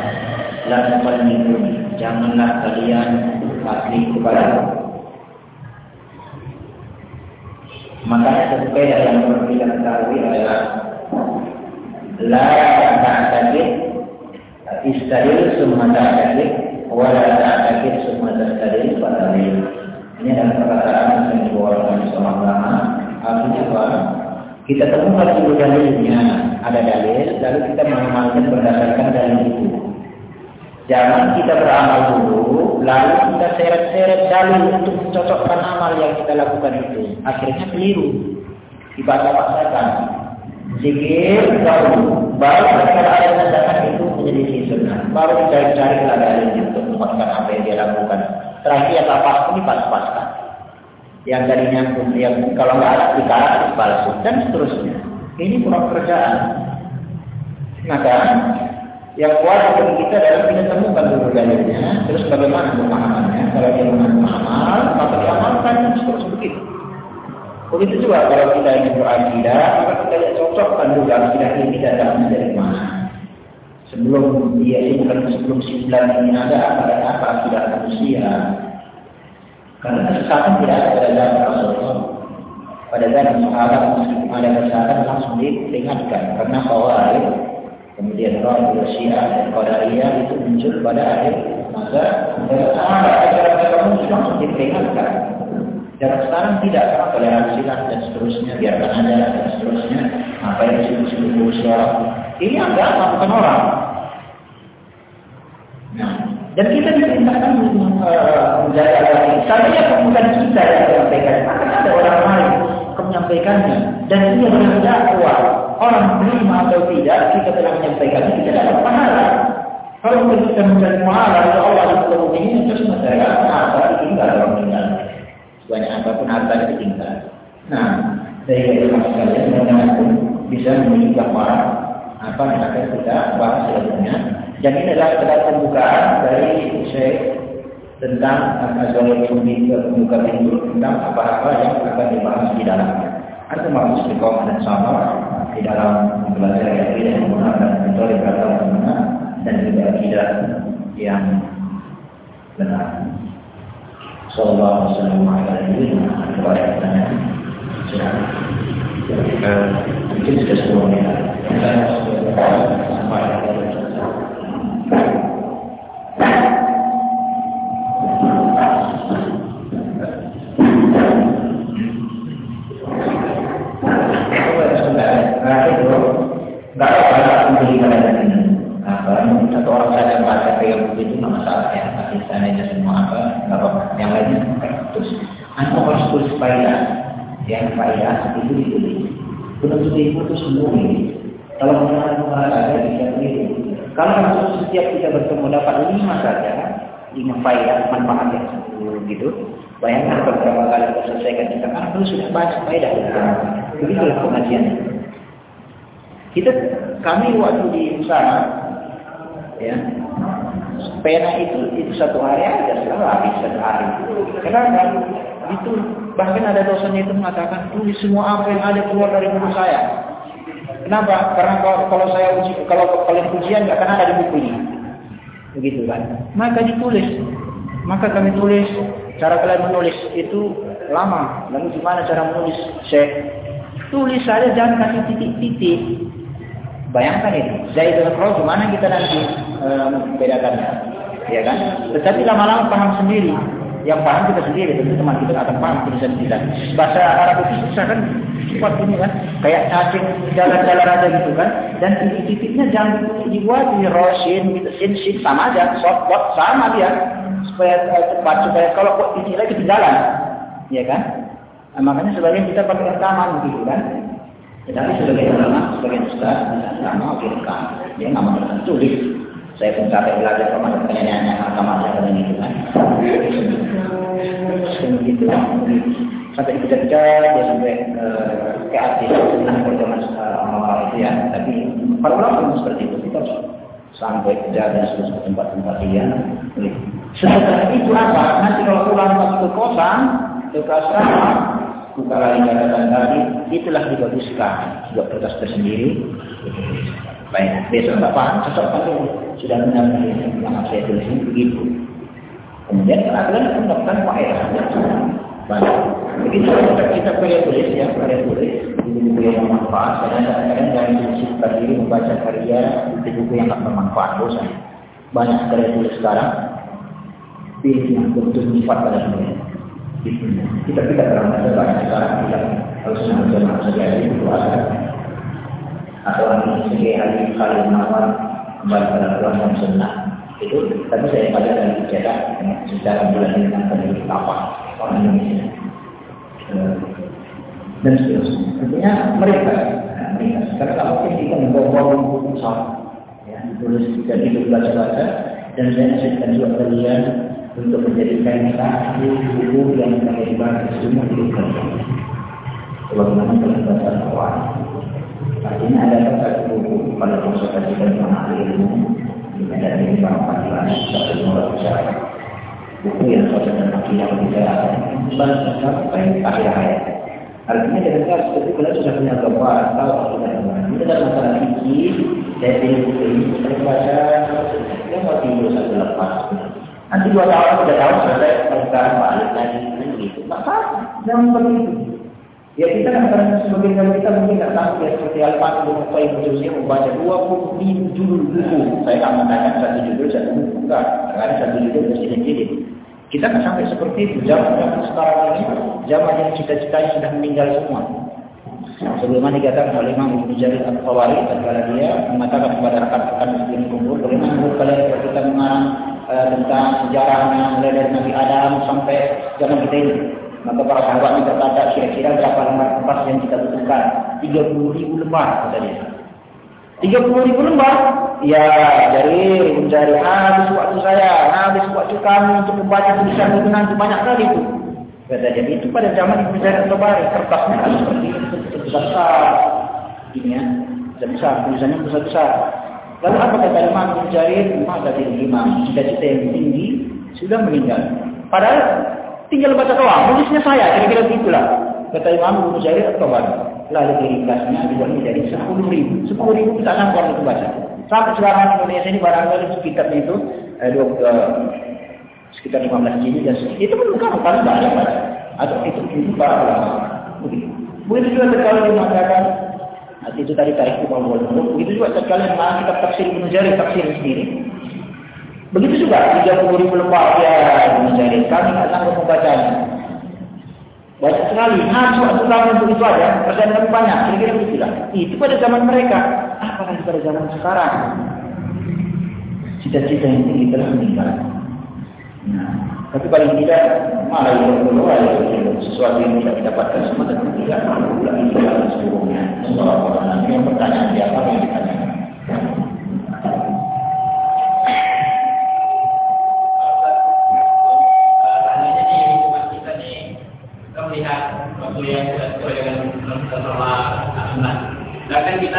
Lalu janganlah kalian pasti kepada Makanya sepeda yang perlu kita adalah la ta'takid istadil summa ta'takid wa la ta'takid summa tastadil pada Ini adalah perkataan yang dikeluarkan seorang ulama. Artinya apa? Kita temukan dulu dalilnya, ada dalil, lalu kita mengamalkan berdasarkan dalil itu. Jangan kita beramal dulu, lalu kita seret-seret dalil untuk mencocokkan amal yang kita lakukan itu. Akhirnya keliru. Dibaca-bacakan. Zikir dahulu, baru ketika ada tindakan itu menjadi sunnah. Baru dicari-cari dalilnya untuk memuatkan apa yang dia lakukan. Terakhir yang lepas pun dipas-paskan. Yang tadinya yang kalau nggak ada dikarat dipalsu dan seterusnya. Ini kurang kerjaan. Maka yang kuat bagi kita adalah kita temukan dulu dalilnya, terus bagaimana pemahamannya. Kalau dia mengamal, maka diamalkan seterusnya begitu. Begitu juga kalau kita ingin berakidah, maka kita cocokkan dulu akidah ini datangnya dari mana. Sebelum dia ini sebelum sembilan ini ada apa dan apa akidah manusia. Karena kesesatan tidak ada pada zaman Rasulullah. Pada zaman sahabat ada kesesatan langsung diperingatkan karena Khawarij kemudian Rasul Syiah dan Qadariyah itu muncul pada akhir masa ada acara-acara muncul langsung diperingatkan dan sekarang tidak karena toleransi dan seterusnya, biarkan aja dan seterusnya. Apa yang disebut-sebut. Ini agama bukan orang. Nah, dan kita diperintahkan menjaga agama ini. Seandainya bukan kita yang menyampaikan, akan ada orang lain menyampaikannya. Dan ini adalah dakwah. Orang terima atau tidak, kita telah menyampaikannya, kita dapat pahala. Kalau kita mencari pahala, ya Allah itu ini terus masyarakat, apa tinggal orang tinggal banyak apa pun harta itu tinggal. Nah, dari itu sekalian pun bisa memiliki gambaran apa yang akan kita bahas selanjutnya. Dan ini adalah sekedar pembukaan dari Syekh tentang Azwalul Sumbi pembuka pintu tentang apa-apa yang akan dibahas di dalamnya. Ada maksud kaum dan sama di dalam belajar yang dan menggunakan metode beragama dan juga tidak yang benar. Sallallahu alaihi wasallam kepada pertanyaan mungkin sudah semuanya sampai. Tidak Seandainya semua apa? Apa Yang lainnya terus. Anda harus tulis faedah. Yang faedah itu ditulis. Penutup itu itu semua ini. Kalau mengenal ada bisa begitu. Kalau setiap kita bertemu dapat lima saja, lima faedah manfaat yang gitu. Bayangkan beberapa kali kita selesaikan kita kan itu sudah banyak faedah. Begitulah pengajian. Kita kami waktu di sana ya pena itu itu satu hari aja selalu habis satu hari. Kenapa? Itu bahkan ada dosennya itu mengatakan tulis semua apa yang ada keluar dari mulut saya. Kenapa? Karena kalau, kalau saya uji kalau kalian ujian nggak akan ada di buku ini. Begitu kan? Maka ditulis. Maka kami tulis cara kalian menulis. Itu lama. Lalu gimana cara menulis? Saya tulis saja jangan kasih titik-titik. Bayangkan itu, dan Rasul gimana kita nanti membedakannya, ya kan? Tetapi lama-lama paham sendiri. Yang paham kita sendiri, tentu teman kita akan paham tulisan kita. Bahasa Arab itu susah kan? Cepat ini kan? Kayak cacing jalan-jalan aja gitu kan? Dan titik-titiknya jangan dibuat di rosin, sin, sin sama aja, shortcut sama dia, supaya uh, cepat, supaya kalau kok titik lagi ketinggalan, ya kan? Nah, makanya sebagian kita pakai rekaman gitu kan? Tetapi sebagai ulama, sebagai ustaz, sama direkam. Dia nggak mau tulis. Saya pun capek belajar sama penyanyi agama saya dan itu kan. Begitu. Sampai dikejar-kejar, dia sampai ke artis senang perjuangan orang-orang itu ya. Tapi para ulama seperti itu. Kita sampai kejar dan seluruh tempat-tempat dia. Setelah itu apa? Nanti kalau pulang masuk ke kosan, ke asrama, buka lagi catatan tadi, itulah dibaguskan. Buat kertas tersendiri. Baik, besok tak paham, cocok kalau sudah benar yang saya tulis begitu. Kemudian kalian mendapatkan faedah. Baik, begitu kita kita karya tulis ya, karya tulis buku-buku yang bermanfaat. Kadang-kadang jangan disibukkan diri membaca karya buku-buku yang tidak bermanfaat bosan. Banyak karya tulis sekarang yang betul sifat pada dunia. Kita tidak pernah banyak sekarang kita harus atau yang sebagai hari kali mawar kembali pada Quran dan Sunnah itu tapi saya baca dari cetak secara bulan ini akan menjadi apa orang Indonesia dan seterusnya tentunya mereka mereka karena dua buku besar ya, tulis dan itu baca-baca dan saya nasihatkan juga kalian untuk menjadikan satu buku yang kalian baca semua hidup kalian. Sebagaimana kalian baca Al-Quran. Artinya ada satu buku pada masa kajian mengenai ilmu ini satu buku yang suatu dan berbicara sampai akhir hayat. Artinya dengan cara seperti kalian sudah punya gambaran tahu akidah Ini adalah masalah fikih dari buku ini kita yang mau timbul satu lepas. Nanti dua tahun tiga tahun selesai perkara balik lagi begitu. Maka jangan begitu. Ya kita kan karena sebagian kita mungkin tidak tahu ya seperti Al-Fatih bin membaca dua puluh judul buku. Saya akan mengatakan satu judul satu buku enggak. Karena satu judul jadi. Kita kan sampai seperti itu. Zaman yang sekarang ini, zaman yang cita-citanya sudah meninggal semua. Sebagaimana dikatakan oleh Imam Ibnu Jarir Al-Qawari tatkala dia mengatakan kepada rekan-rekan muslimin kumpul, bagaimana menurut kalian kalau kita mengarang uh, tentang sejarahnya mulai dari Nabi Adam sampai zaman kita ini. Maka para sahabat berkata kira-kira berapa lembar kertas yang kita butuhkan? 30 ribu lembar kata dia. 30 ribu lembar? Ya dari mencari habis waktu saya, habis waktu kami untuk membaca tulisan itu nanti banyak kali itu. Kata dia itu pada zaman Ibnu Jarir Tabari kertasnya harus seperti itu besar ini ya, besar, tulisannya besar besar. Lalu apa kata Imam Ibnu Jarir? Maka dari imam cita-cita yang tinggi sudah meninggal. Padahal tinggal baca doang, tulisnya saya, kira-kira begitulah. Kata Imam Ibnu Jarir Tabari lalu diringkasnya dibuat menjadi sepuluh ribu. Sepuluh ribu kita sanggup itu baca. Sampai sekarang Indonesia ini barangkali sekitarnya itu eh, dua, eh, sekitar 15 jilid dan. Itu pun bukan paling banyak pada atau itu itu ulama. Begitu. Begitu juga sekali mengatakan itu tadi tarik itu boleh. Begitu juga sekali mengarang kitab tafsir Ibnu Jarir tafsir sendiri. Begitu juga 30 ribu ya Ibnu Jarir. Kami nggak sanggup membacanya. Banyak sekali. Habis waktu kami untuk itu aja. Kerjaan kami banyak. Kira-kira begitulah. Itu pada zaman mereka. Apalagi pada zaman sekarang. Cita-cita yang tinggi telah meninggal. Nah, tapi paling tidak malah yang kedua ya sesuatu yang tidak didapatkan semua dan tidak mampu lagi tidak seluruhnya. Soal yang pertanyaan siapa yang ditanyakan.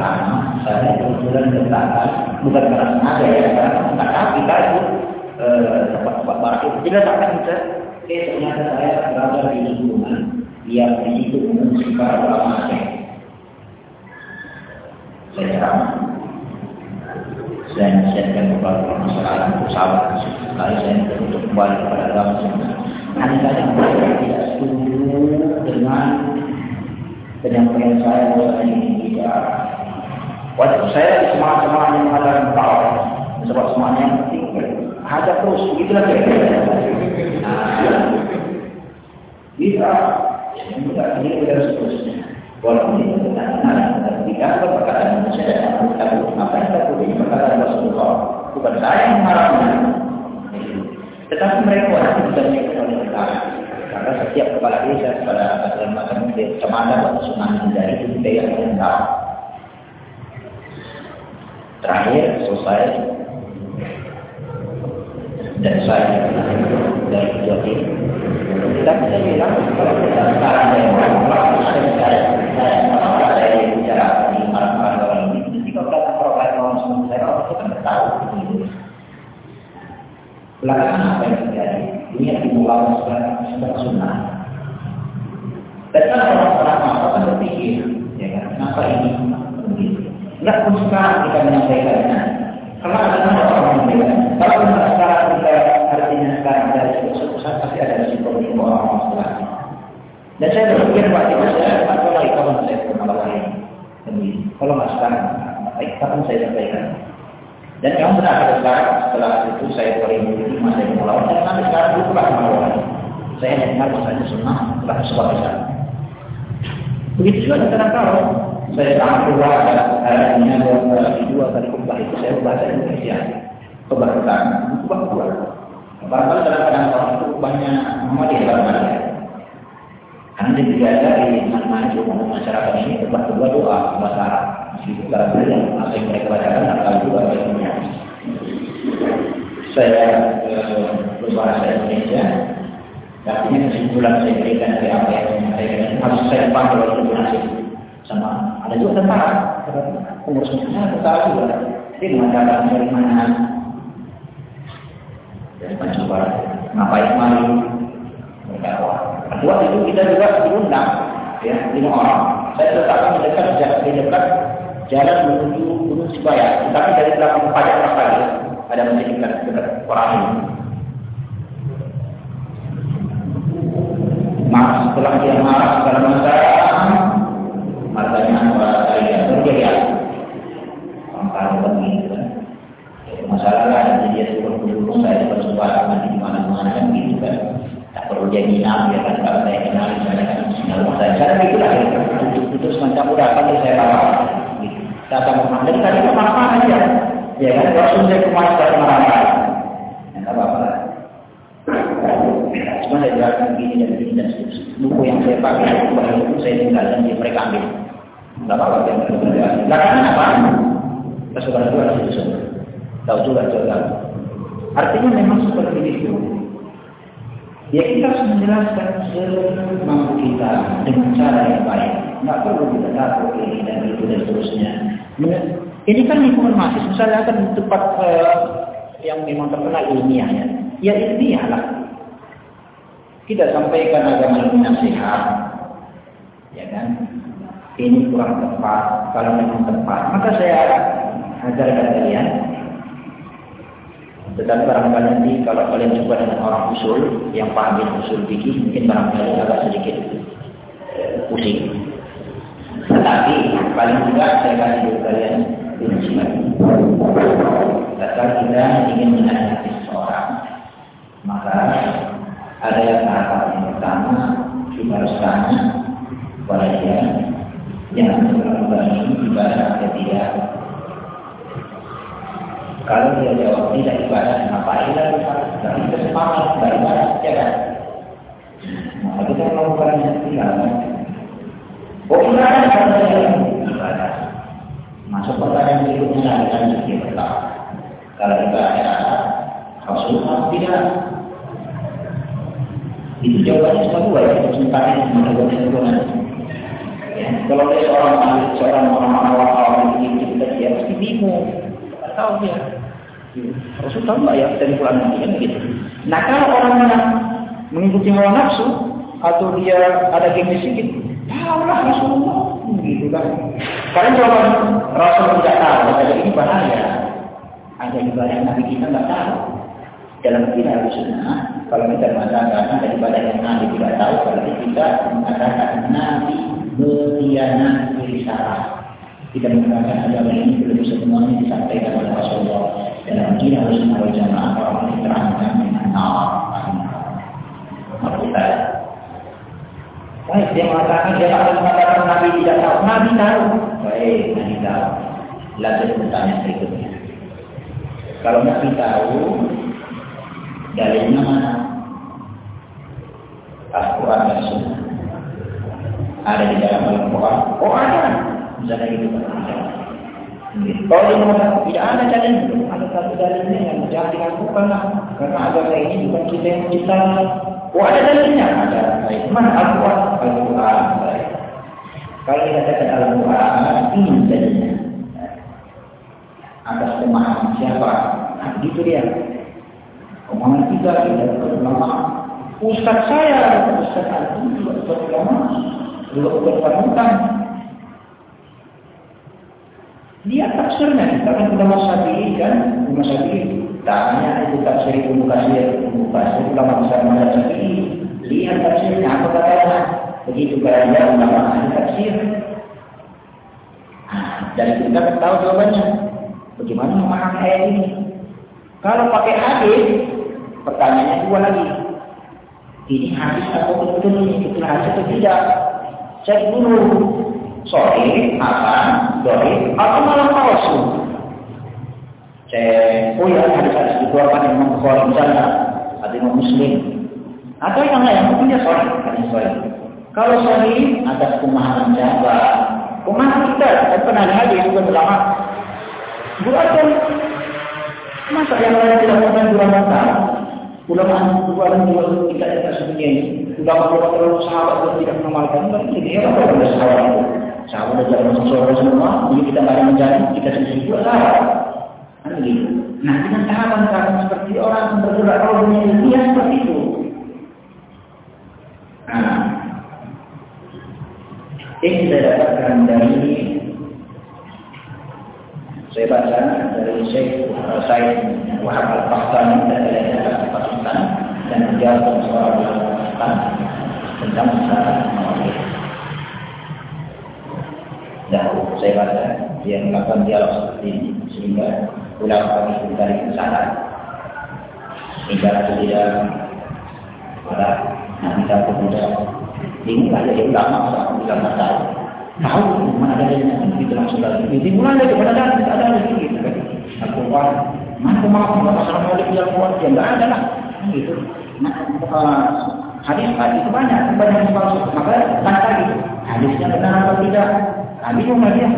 ceramah saya kebetulan berkata bukan karena sengaja ya karena karena kita itu tempat-tempat barat itu. Tidak akan kita eh ternyata saya berada di lingkungan yang di situ mengungsi para ulama Aceh saya ceramah saya nasihatkan beberapa masalah pesawat sekali saya untuk kembali kepada agama hanya saja mereka tidak setuju dengan penyampaian saya bahwa ini tidak wajib saya semangat semangat yang mengatakan tahu sebab semangat yang penting hajar terus begitulah kira-kira bisa yang tidak ini tidak seterusnya walaupun ini tidak benar apa perkataan saya aku apa yang aku ini perkataan Rasulullah bukan saya yang mengarangnya tetapi mereka wajib ditanyakan oleh negara karena setiap kepala desa, kepala aturan macam ke mana waktu tsunami dari itu kita yang tahu. Terakhir selesai. Dan saya dan jadi kita bisa bilang kalau kita sekarang yang saya saya saya bicara di malam orang ini jadi kalau kata perubahan orang semua saya orang kita tahu. Belakangan apa yang terjadi? Ini yang dimulai sudah sunnah. Dan kalau orang-orang apa berpikir ya kan kenapa ini pun sekarang kita menyampaikannya. Karena ada orang menyampaikan. Kalau kita sekarang kita artinya sekarang ada risiko pasti ada risiko risiko orang-orang Dan saya berpikir Pak Ibu saya atau lagi kawan saya pernah lain. Kalau nggak sekarang, baik kapan saya sampaikan. Dan yang benar pada sekarang setelah itu saya beri masa yang melawan dan nanti sekarang bukan melawan. Saya hanya dengar masanya sunnah setelah sebuah besar. Begitu juga dengan kalau saya sangat dan hanya dua kali khutbah itu saya bahasa Indonesia kebarukan khutbah dua. Barangkali kadang-kadang orang itu banyak Muhammadiyah barangkali. Karena dia biasa di mana-mana itu masyarakat ini khutbah kedua doa bahasa Arab. Meskipun barangkali yang apa yang mereka bacakan tak juga bahasanya. Saya eh, berbahasa Indonesia Artinya kesimpulan saya berikan dari apa yang saya harus saya paham kalau itu sama. Ada juga tentara. Pengurusnya tentara juga dia mengatakan dari mana? Dari mana Barat. Ngapain malu berdakwah kedua itu kita juga diundang ya lima orang. Saya tetap mendekat di dekat jalan menuju Gunung Sibaya. Tetapi dari belakang pajak lagi ada dekat dekat orang ini. Mas setelah dia nabi ya kan kalau saya kenal misalnya kan segala saya. Cara itulah ya. Itu semacam udah kan saya bawa. Gitu. Kata Muhammad, tadi ke mana-mana aja. Ya kan, Rasul saya ke mana saya marah-marah. Ya, apa-apa Cuma saya jelaskan begini dan begini dan seterusnya. Buku yang saya pakai, buku itu saya tinggalkan di mereka ambil. Tidak apa-apa yang mereka Belakangan apa? Pasukan dua di situ Tahu juga juga. Artinya memang seperti itu. Ya kita harus menjelaskan semampu kita dengan cara yang baik. Tidak perlu kita takut ini dan itu dan seterusnya. Ini kan informasi, misalnya kan tempat uh, yang memang terkenal ilmiahnya. Ya ilmiah lah kita sampaikan agama ini nasihat, ya kan? Ini kurang tepat, kalau memang tepat, maka saya ajarkan kalian. Tetapi barangkali nanti kalau kalian coba dengan orang usul yang paham usul fikih, mungkin barangkali agak sedikit eh, pusing. Tetapi paling tidak saya kasih kalian prinsip. Dasar kita ingin menasihati seseorang, maka ada yang tahapan yang pertama kita harus tanya kepada dia yang ini ibadah atau tidak. Kalau dia jawab tidak ibadah, ngapain lagi Tapi kita semangat beribadah, ya kan? Maka kita melakukan yang tidak. Oh, ibadah karena dia ibadah. Masuk pertanyaan berikutnya dengan zikir Kalau ibadah, Rasulullah tidak itu jawabannya dua ya, kesempatan menjaga sempurna. Ya, kalau dia seorang seorang orang awam ini kita dia pasti bingung, tidak tahu dia. Rasul tahu nggak ya kesimpulan ini kan gitu. Nah kalau orang yang mengikuti hawa nafsu atau dia ada gengsi sedikit, tahulah Rasulullah gitu kan. Karena jawaban Rasul tidak tahu, ada ini bahaya. Ada ibadah Nabi kita nggak tahu. Dalam kita harus kalau kita mengatakan ada ibadah yang Nabi tidak tahu, berarti kita mengatakan Nabi berkhianat salah. Kita mengatakan agama ini belum semuanya disampaikan oleh Rasulullah. Dalam kita harus menaruh jamaah orang diterangkan dengan nama. Kita Baik, dia mengatakan dia akan mengatakan Nabi tidak tahu. Nabi tahu. Baik, Nabi tahu. Lalu bertanya berikutnya. Kalau Nabi tahu, dalilnya mana? Al-Quran dan Sunnah. Ada di dalam Al-Quran. Oh ada. Misalnya gitu. Kalau dia tidak ada dalil, ada satu dalilnya yang jangan dilakukan. Karena agama ini bukan kita yang kita. Oh ada dalilnya, ada. Mana Al-Quran? Al-Quran. Kalau dikatakan Al-Quran, ini dalilnya. Atas pemahaman siapa? Nah, gitu dia. Pemahaman kita tidak ulama. Ustaz saya, Ustaz Antum juga ulama, juga Ustaz Lihat tafsirnya, kita kan ulama syafi'i kan, ulama syafi'i. Tanya itu tafsir Ibnu Katsir, Ibnu Katsir ulama besar mazhab Syafi'i. Lihat tafsirnya apa katanya. Begitu kaya ulama ahli tafsir. Nah, dari kita tahu jawabannya. Bagaimana memahami ayat ini? Kalau pakai hadis, pertanyaannya dua lagi. Ini hadis atau betul ini betul hadis atau tidak? Cek dulu. Sorry, apa, sorry, atau malah palsu. Cek, oh ya hadis-hadis dikeluarkan Imam Bukhari misalnya, atau Imam Muslim, atau yang lain, dia sorry, hadis sorry. Kalau sorry, atas pemahaman siapa? Pemahaman kita, kan pernah hadis juga ulama. Bukan masa yang lain tidak pernah ulama tahu. Ulama ulama juga tidak ada sebenarnya ini. Ulama ulama sahabat pun tidak mengamalkan. Jadi apa yang sahabat itu? Sahabat ada jalan seseorang semua. Jadi kita nggak mencari, kita sendiri juga salah. Kan begitu. Nah dengan tahapan-tahapan seperti orang yang bergerak kalau dunia ini ya seperti itu. Nah, ini saya dapatkan dari saya baca dari Syekh Said Wahab Al-Qahtani dan dari Pakistan dan menjawab soal Pakistan tentang masalah mawakil. Dahulu saya baca dia melakukan dialog seperti ini. Sehingga ulama kami dari kesalahan. Sehingga itu tidak pada nanti kita tidak bingung lah jadi ulama orang bilang tahu. Tahu? Mana ada yang di dalam surat ini dimulai dari mana ada tidak ada lagi gitu kan Al-Quran mana pemahaman masalah malik yang kuat ya nggak ada lah. Gitu. Nah hadis hadis itu banyak banyak yang palsu. Maka tanya lagi hadisnya benar atau tidak kami mau dia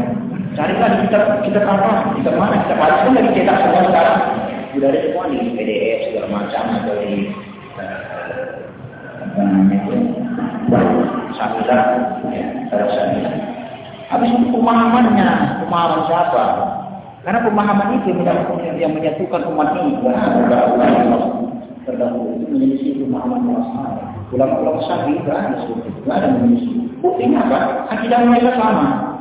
carilah kita kita apa kita mana kita hadis kan lagi cetak semua sekarang sudah ada semua di PDF segala macam atau di apa namanya itu Samila, ya, Samila. Habis itu pemahamannya, pemahaman siapa? Karena pemahaman itu yang, yang menyatukan umat ini. Terdahulu itu menyelisih pemahaman ulama. Ulama-ulama syafi'i tidak ada seperti itu, ada menyelisih. Buktinya apa? Akidah mereka sama.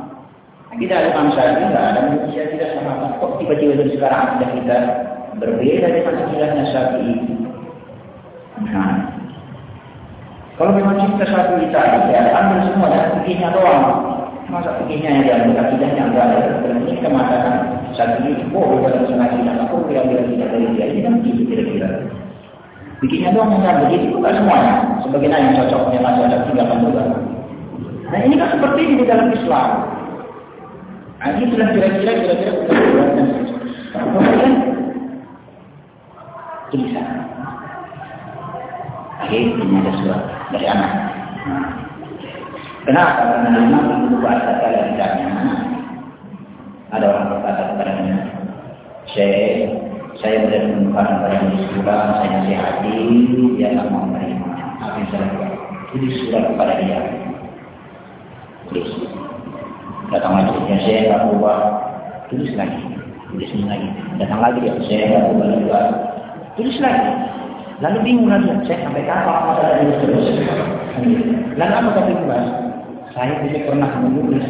Akidah Imam Syafi'i tidak ada manusia tidak sama. Kok tiba-tiba dari sekarang akidah kita berbeda dengan akidahnya Syafi'i? Nah, kalau memang cinta satu kita, ya ambil semua dan pikirnya doang. Masa pikirnya yang diambil akidahnya enggak ada. Dan ini kita mengatakan satu ini, oh dalam setengah kita, aku bilang-bilang tidak dari dia. Ini kan begitu kira-kira. Pikirnya doang yang begitu, bukan semuanya. Sebagian yang cocok, yang nggak cocok, tinggalkan juga. Nah ini kan seperti ini di dalam Islam. Nah ini sudah kira-kira, kira-kira, kira-kira, kemudian tulisan. Oke, ini ada surat dari anak. Kenapa? Karena memang itu bahasa kalian Ada orang berkata kepadanya, saya saya sudah menemukan sekolah, saya nasihati, dia tak mau menerima. Apa yang saya lakukan? Tulis surat kepada dia. Datang lagi, ya saya tak berubah. Tulis lagi. Tulis lagi. Datang lagi dia, saya tak berubah juga. Tulis lagi. Lalu bingung lagi, saya sampai kapan masalah ini terus? Lalu apa kata Ibas? Saya tidak pernah menulis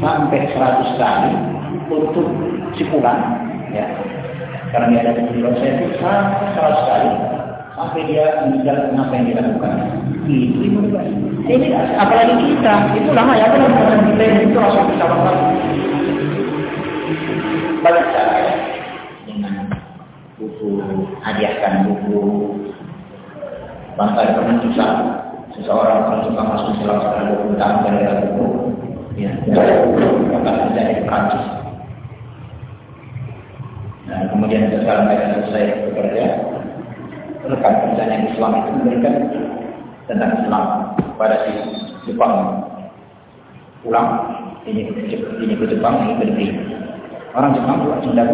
sampai 100 kali untuk cipulan, ya. Karena dia ada di saya itu sampai 100 kali sampai dia meninggal apa yang dilakukan. Itu Ibnu Ini apalagi kita, itu lama ya kalau kita itu langsung bisa banget. Banyak cara ya. Buku hadiahkan buku. Bangkai penutusan seseorang kalau suka masuk Islam setelah 20 tahun dari buku. Ya akan menjadi Prancis nah kemudian setelah mereka selesai bekerja. Rekan kerjanya Islam itu memberikan tentang Islam pada si Jepang pulang ini ini ke Jepang ini ke orang Jepang juga sudah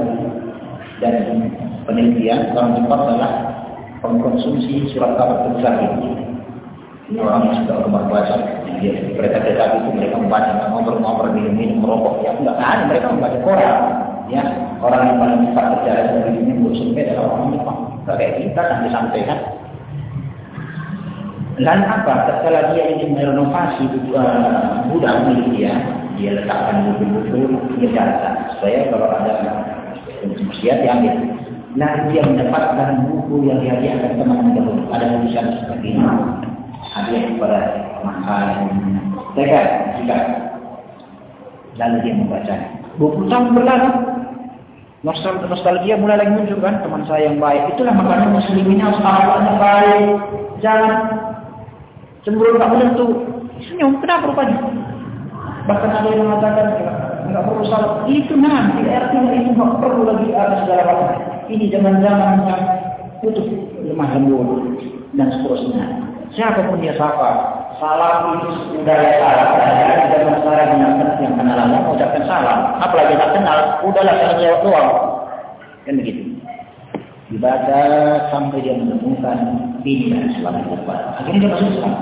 dan penelitian orang Jepang adalah pengkonsumsi surat kabar besar ini. Orang yang sudah rumah baca, dia kereta-kereta itu mereka membaca, ngobrol-ngobrol, minum-minum, merokok, ya enggak ada, mereka membaca Quran. Ya, orang yang paling cepat berjalan dari ini adalah orang Jepang. kayak kita kan. Lalu apa? Setelah dia ingin merenovasi uh, milik dia, dia letakkan buku-buku, dia catat supaya kalau ada maksiat diambil. Lalu dia mendapatkan buku yang dihadiahkan teman dahulu. Ada tulisan seperti ini. Hadiah kepada mahal. Mereka juga. Lalu dia membaca. 20 tahun berlalu. Nostalgia mulai lagi muncul kan teman saya yang baik. Itulah makanya muslimin harus yang baik. Jangan cemburu tak menentu. Senyum. Kenapa rupanya? Bahkan ada yang mengatakan enggak perlu salat. Itu nanti artinya itu enggak perlu lagi ada segala macam. Ini zaman-zaman yang putus lemah lembut dan seterusnya. Siapa pun dia sapa, salam itu budaya salah. Saya zaman sekarang yang yang kenal Allah mengucapkan salam. Apalagi tak kenal, udahlah saya jawab doang. Kan begitu. Dibaca sampai dia menemukan dan selama depan. Akhirnya dia masuk Islam.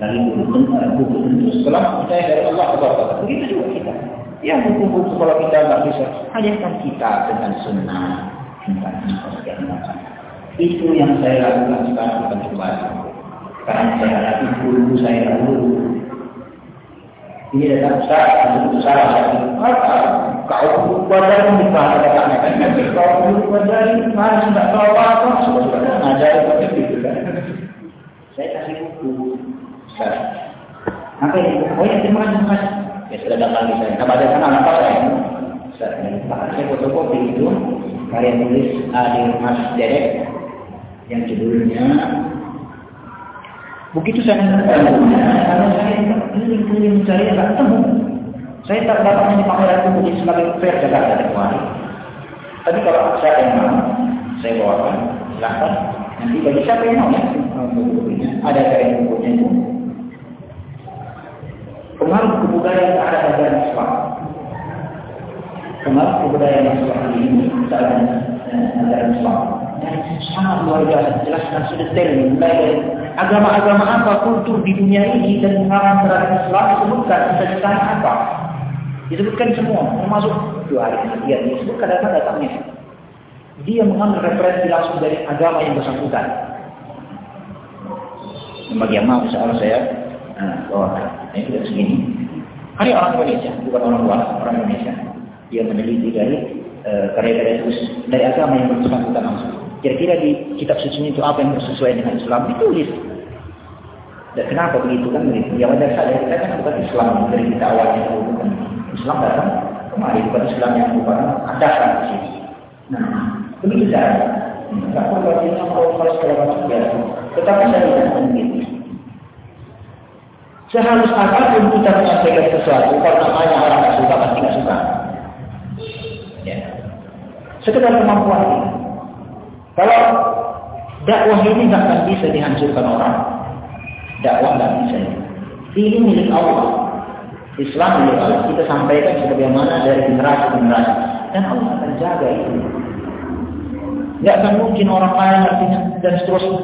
Lalu buku buku tentu setelah percaya dari Allah Taala. Begitu juga kita. Ya buku-buku kalau kita nggak bisa, hadirkan kita dengan sunnah, tentang segala macam. Itu yang saya lakukan sekarang bukan coba. Karena saya hadapi guru saya dahulu. Ini datang Ustaz, untuk salah satu. Kau guru badan di mana katanya kan? Kau guru badan mana tidak tahu sudah sudah ngajar seperti itu kan? Saya kasih buku. Apa ini? Oh ya terima kasih, kasih. Ya sudah datang di. Nah, baca sana apa saya? Saya fotokopi itu karya tulis Adil Mas Derek yang judulnya Begitu saya kalau saya keliling-keliling mencari tidak ketemu. Saya tak dapat di pameran buku sebagai fair Jakarta Kuali. Tapi kalau saya yang mau, saya bawakan, silahkan. Nanti bagi siapa yang mau ya, buku-bukunya. Ada karya bukunya itu. Pengaruh kebudayaan ada ajaran Islam. Pengaruh kebudayaan Islam ini ajaran ajaran Islam. Dan sangat luar biasa, jelaskan sedetail mulai dari agama-agama apa kultur di dunia ini dan pengarang terhadap Islam disebutkan cita apa. Disebutkan semua, termasuk dua hari kemudian disebutkan data datangnya. Dia mengambil referensi langsung dari agama yang bersangkutan. Bagi yang mau, insya saya nah, bawakan. Ini sudah segini. Hari orang Indonesia, bukan orang luar, orang Indonesia. Dia meneliti dari karya-karya uh, dari agama yang bersangkutan langsung. Kira-kira di kitab suci itu apa yang sesuai dengan Islam ditulis. Dan kenapa begitu kan? Ya wajar saja kita kan bukan Islam dari kita awalnya dulu kan. Islam datang kemari bukan Islam yang bukan ada kan di sini. Nah, begitu saja. Tidak perlu lagi kalau kalau segala macam ya. Tetapi saya tidak begitu. Seharus apa pun kita menyampaikan sesuatu, kalau namanya orang tidak suka pasti tidak suka. Ya. Sekedar kemampuan. Kalau dakwah ini tidak akan bisa dihancurkan orang, dakwah tidak bisa. Ini milik Allah. Islam milik Allah. Kita sampaikan sebagaimana dari generasi ke generasi. Dan Allah akan jaga itu. Tidak akan mungkin orang lain artinya dan seterusnya.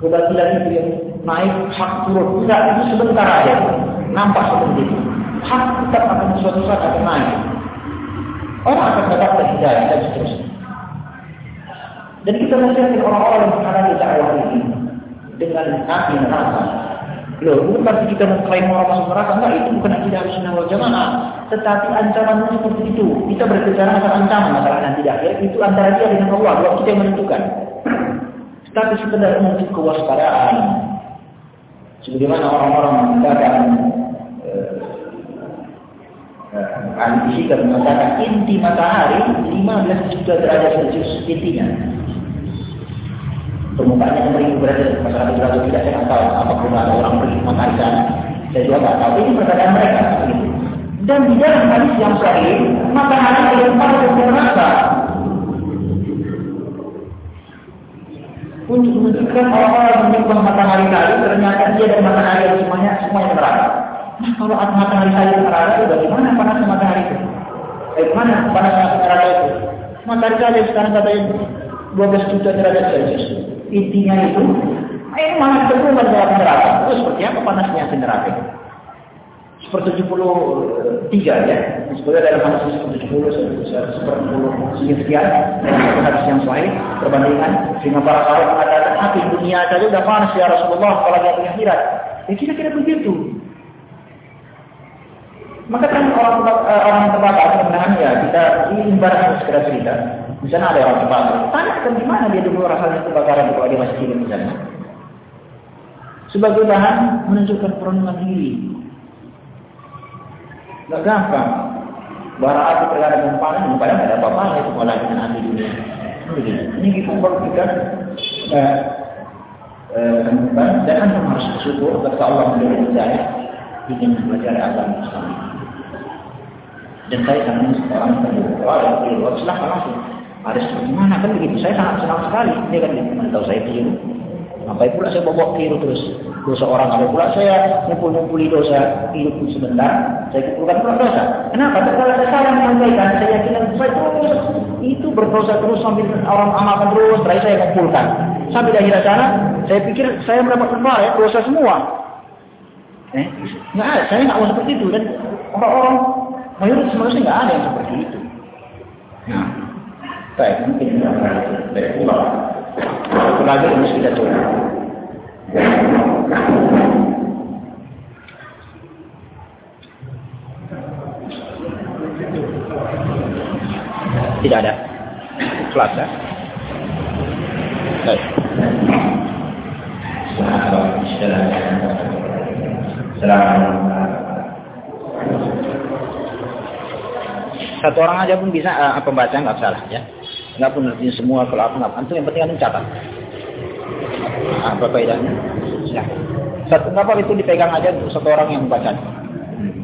Kebatilan itu yang naik, hak turun. Tidak, itu sebentar aja. Nampak seperti itu. Hak tetap akan suatu saat akan naik. Orang akan dapat hidayah dan seterusnya. Dan kita nasihatin orang-orang yang menghadapi dakwah ini dengan api neraka. Loh, bukan berarti kita mengklaim orang masuk neraka, enggak, itu bukan akidah sunnah wal jamaah. Tetapi ancaman seperti itu. Kita berbicara masalah ancaman, masalah nanti di akhir, itu antara dia dengan Allah, Allah kita yang menentukan. Tetapi sekedar untuk kewaspadaan. Sebagaimana orang-orang mengatakan Ahli fisika mengatakan inti matahari 15 juta derajat Celcius intinya permukaannya meribu berada masyarakat berada tidak saya tahu apa ada orang pergi matahari sana. Saya juga tidak tahu. Ini perkataan mereka. Begitu dan di dalam hadis yang sahih matahari melempar ke neraka untuk menunjukkan orang-orang yang menyembah matahari tadi ternyata dia dan matahari yang semuanya semuanya neraka nah kalau matahari tadi neraka itu bagaimana panasnya matahari itu? Eh mana panasnya neraka itu? Matahari tadi sekarang katanya 12 juta derajat Celcius intinya itu ini mana kebetulan dalam neraka. Itu seperti apa panasnya di neraka? sepertujuh tiga ya. Sebenarnya dalam hadis sepertujuh seperpuluh sekian dalam hadis yang sahih perbandingan sehingga para sahabat mengatakan api dunia saja sudah panas ya Rasulullah dia akhirat. Ya kira-kira begitu. Maka kan orang eh, orang terbakar sebenarnya ya kita ini ibarat sekedar cerita. Misalnya ada orang terbakar, tanyakan di mana dia dulu rasanya kebakaran kalau dia masih hidup misalnya. Sebagai bahan menunjukkan perlindungan diri. Gak gampang. Bara api perkara dengan panen, padahal tidak ada apa-apa itu kalau dengan api dunia. Ini kita perlu kita dan harus bersyukur kepada Allah memberi saya ingin belajar agama Islam. Dan saya sangat seorang berdoa dan berdoa silahkan langsung. Ada gimana? Kan begitu? Saya sangat senang sekali. Dia kan tahu saya keliru. Sampai pula saya bawa keliru terus. Dosa orang ada pula saya ngumpul-ngumpuli dosa hidup sebentar. Saya kumpulkan pula dosa. Kenapa? Kalau saya salah menyampaikan saya yakin saya terus. Itu berdosa terus sambil orang amalkan terus. Terakhir saya kumpulkan. Sampai akhir sana saya pikir saya mendapat kembali ya, dosa semua. Eh nggak ada. Saya nggak mau seperti itu. Dan orang-orang mayoritas manusia nggak ada yang seperti itu. Nah baik pulang lagi coba tidak ada. Kelas ya. Baik. Satu orang aja pun bisa uh, pembaca nggak salah ya. Nggak pun ngerti semua kalau aku nggak. Antum yang penting kan mencatat. Apa faedahnya? Ya. Satu apa itu dipegang aja satu orang yang membaca. Hmm.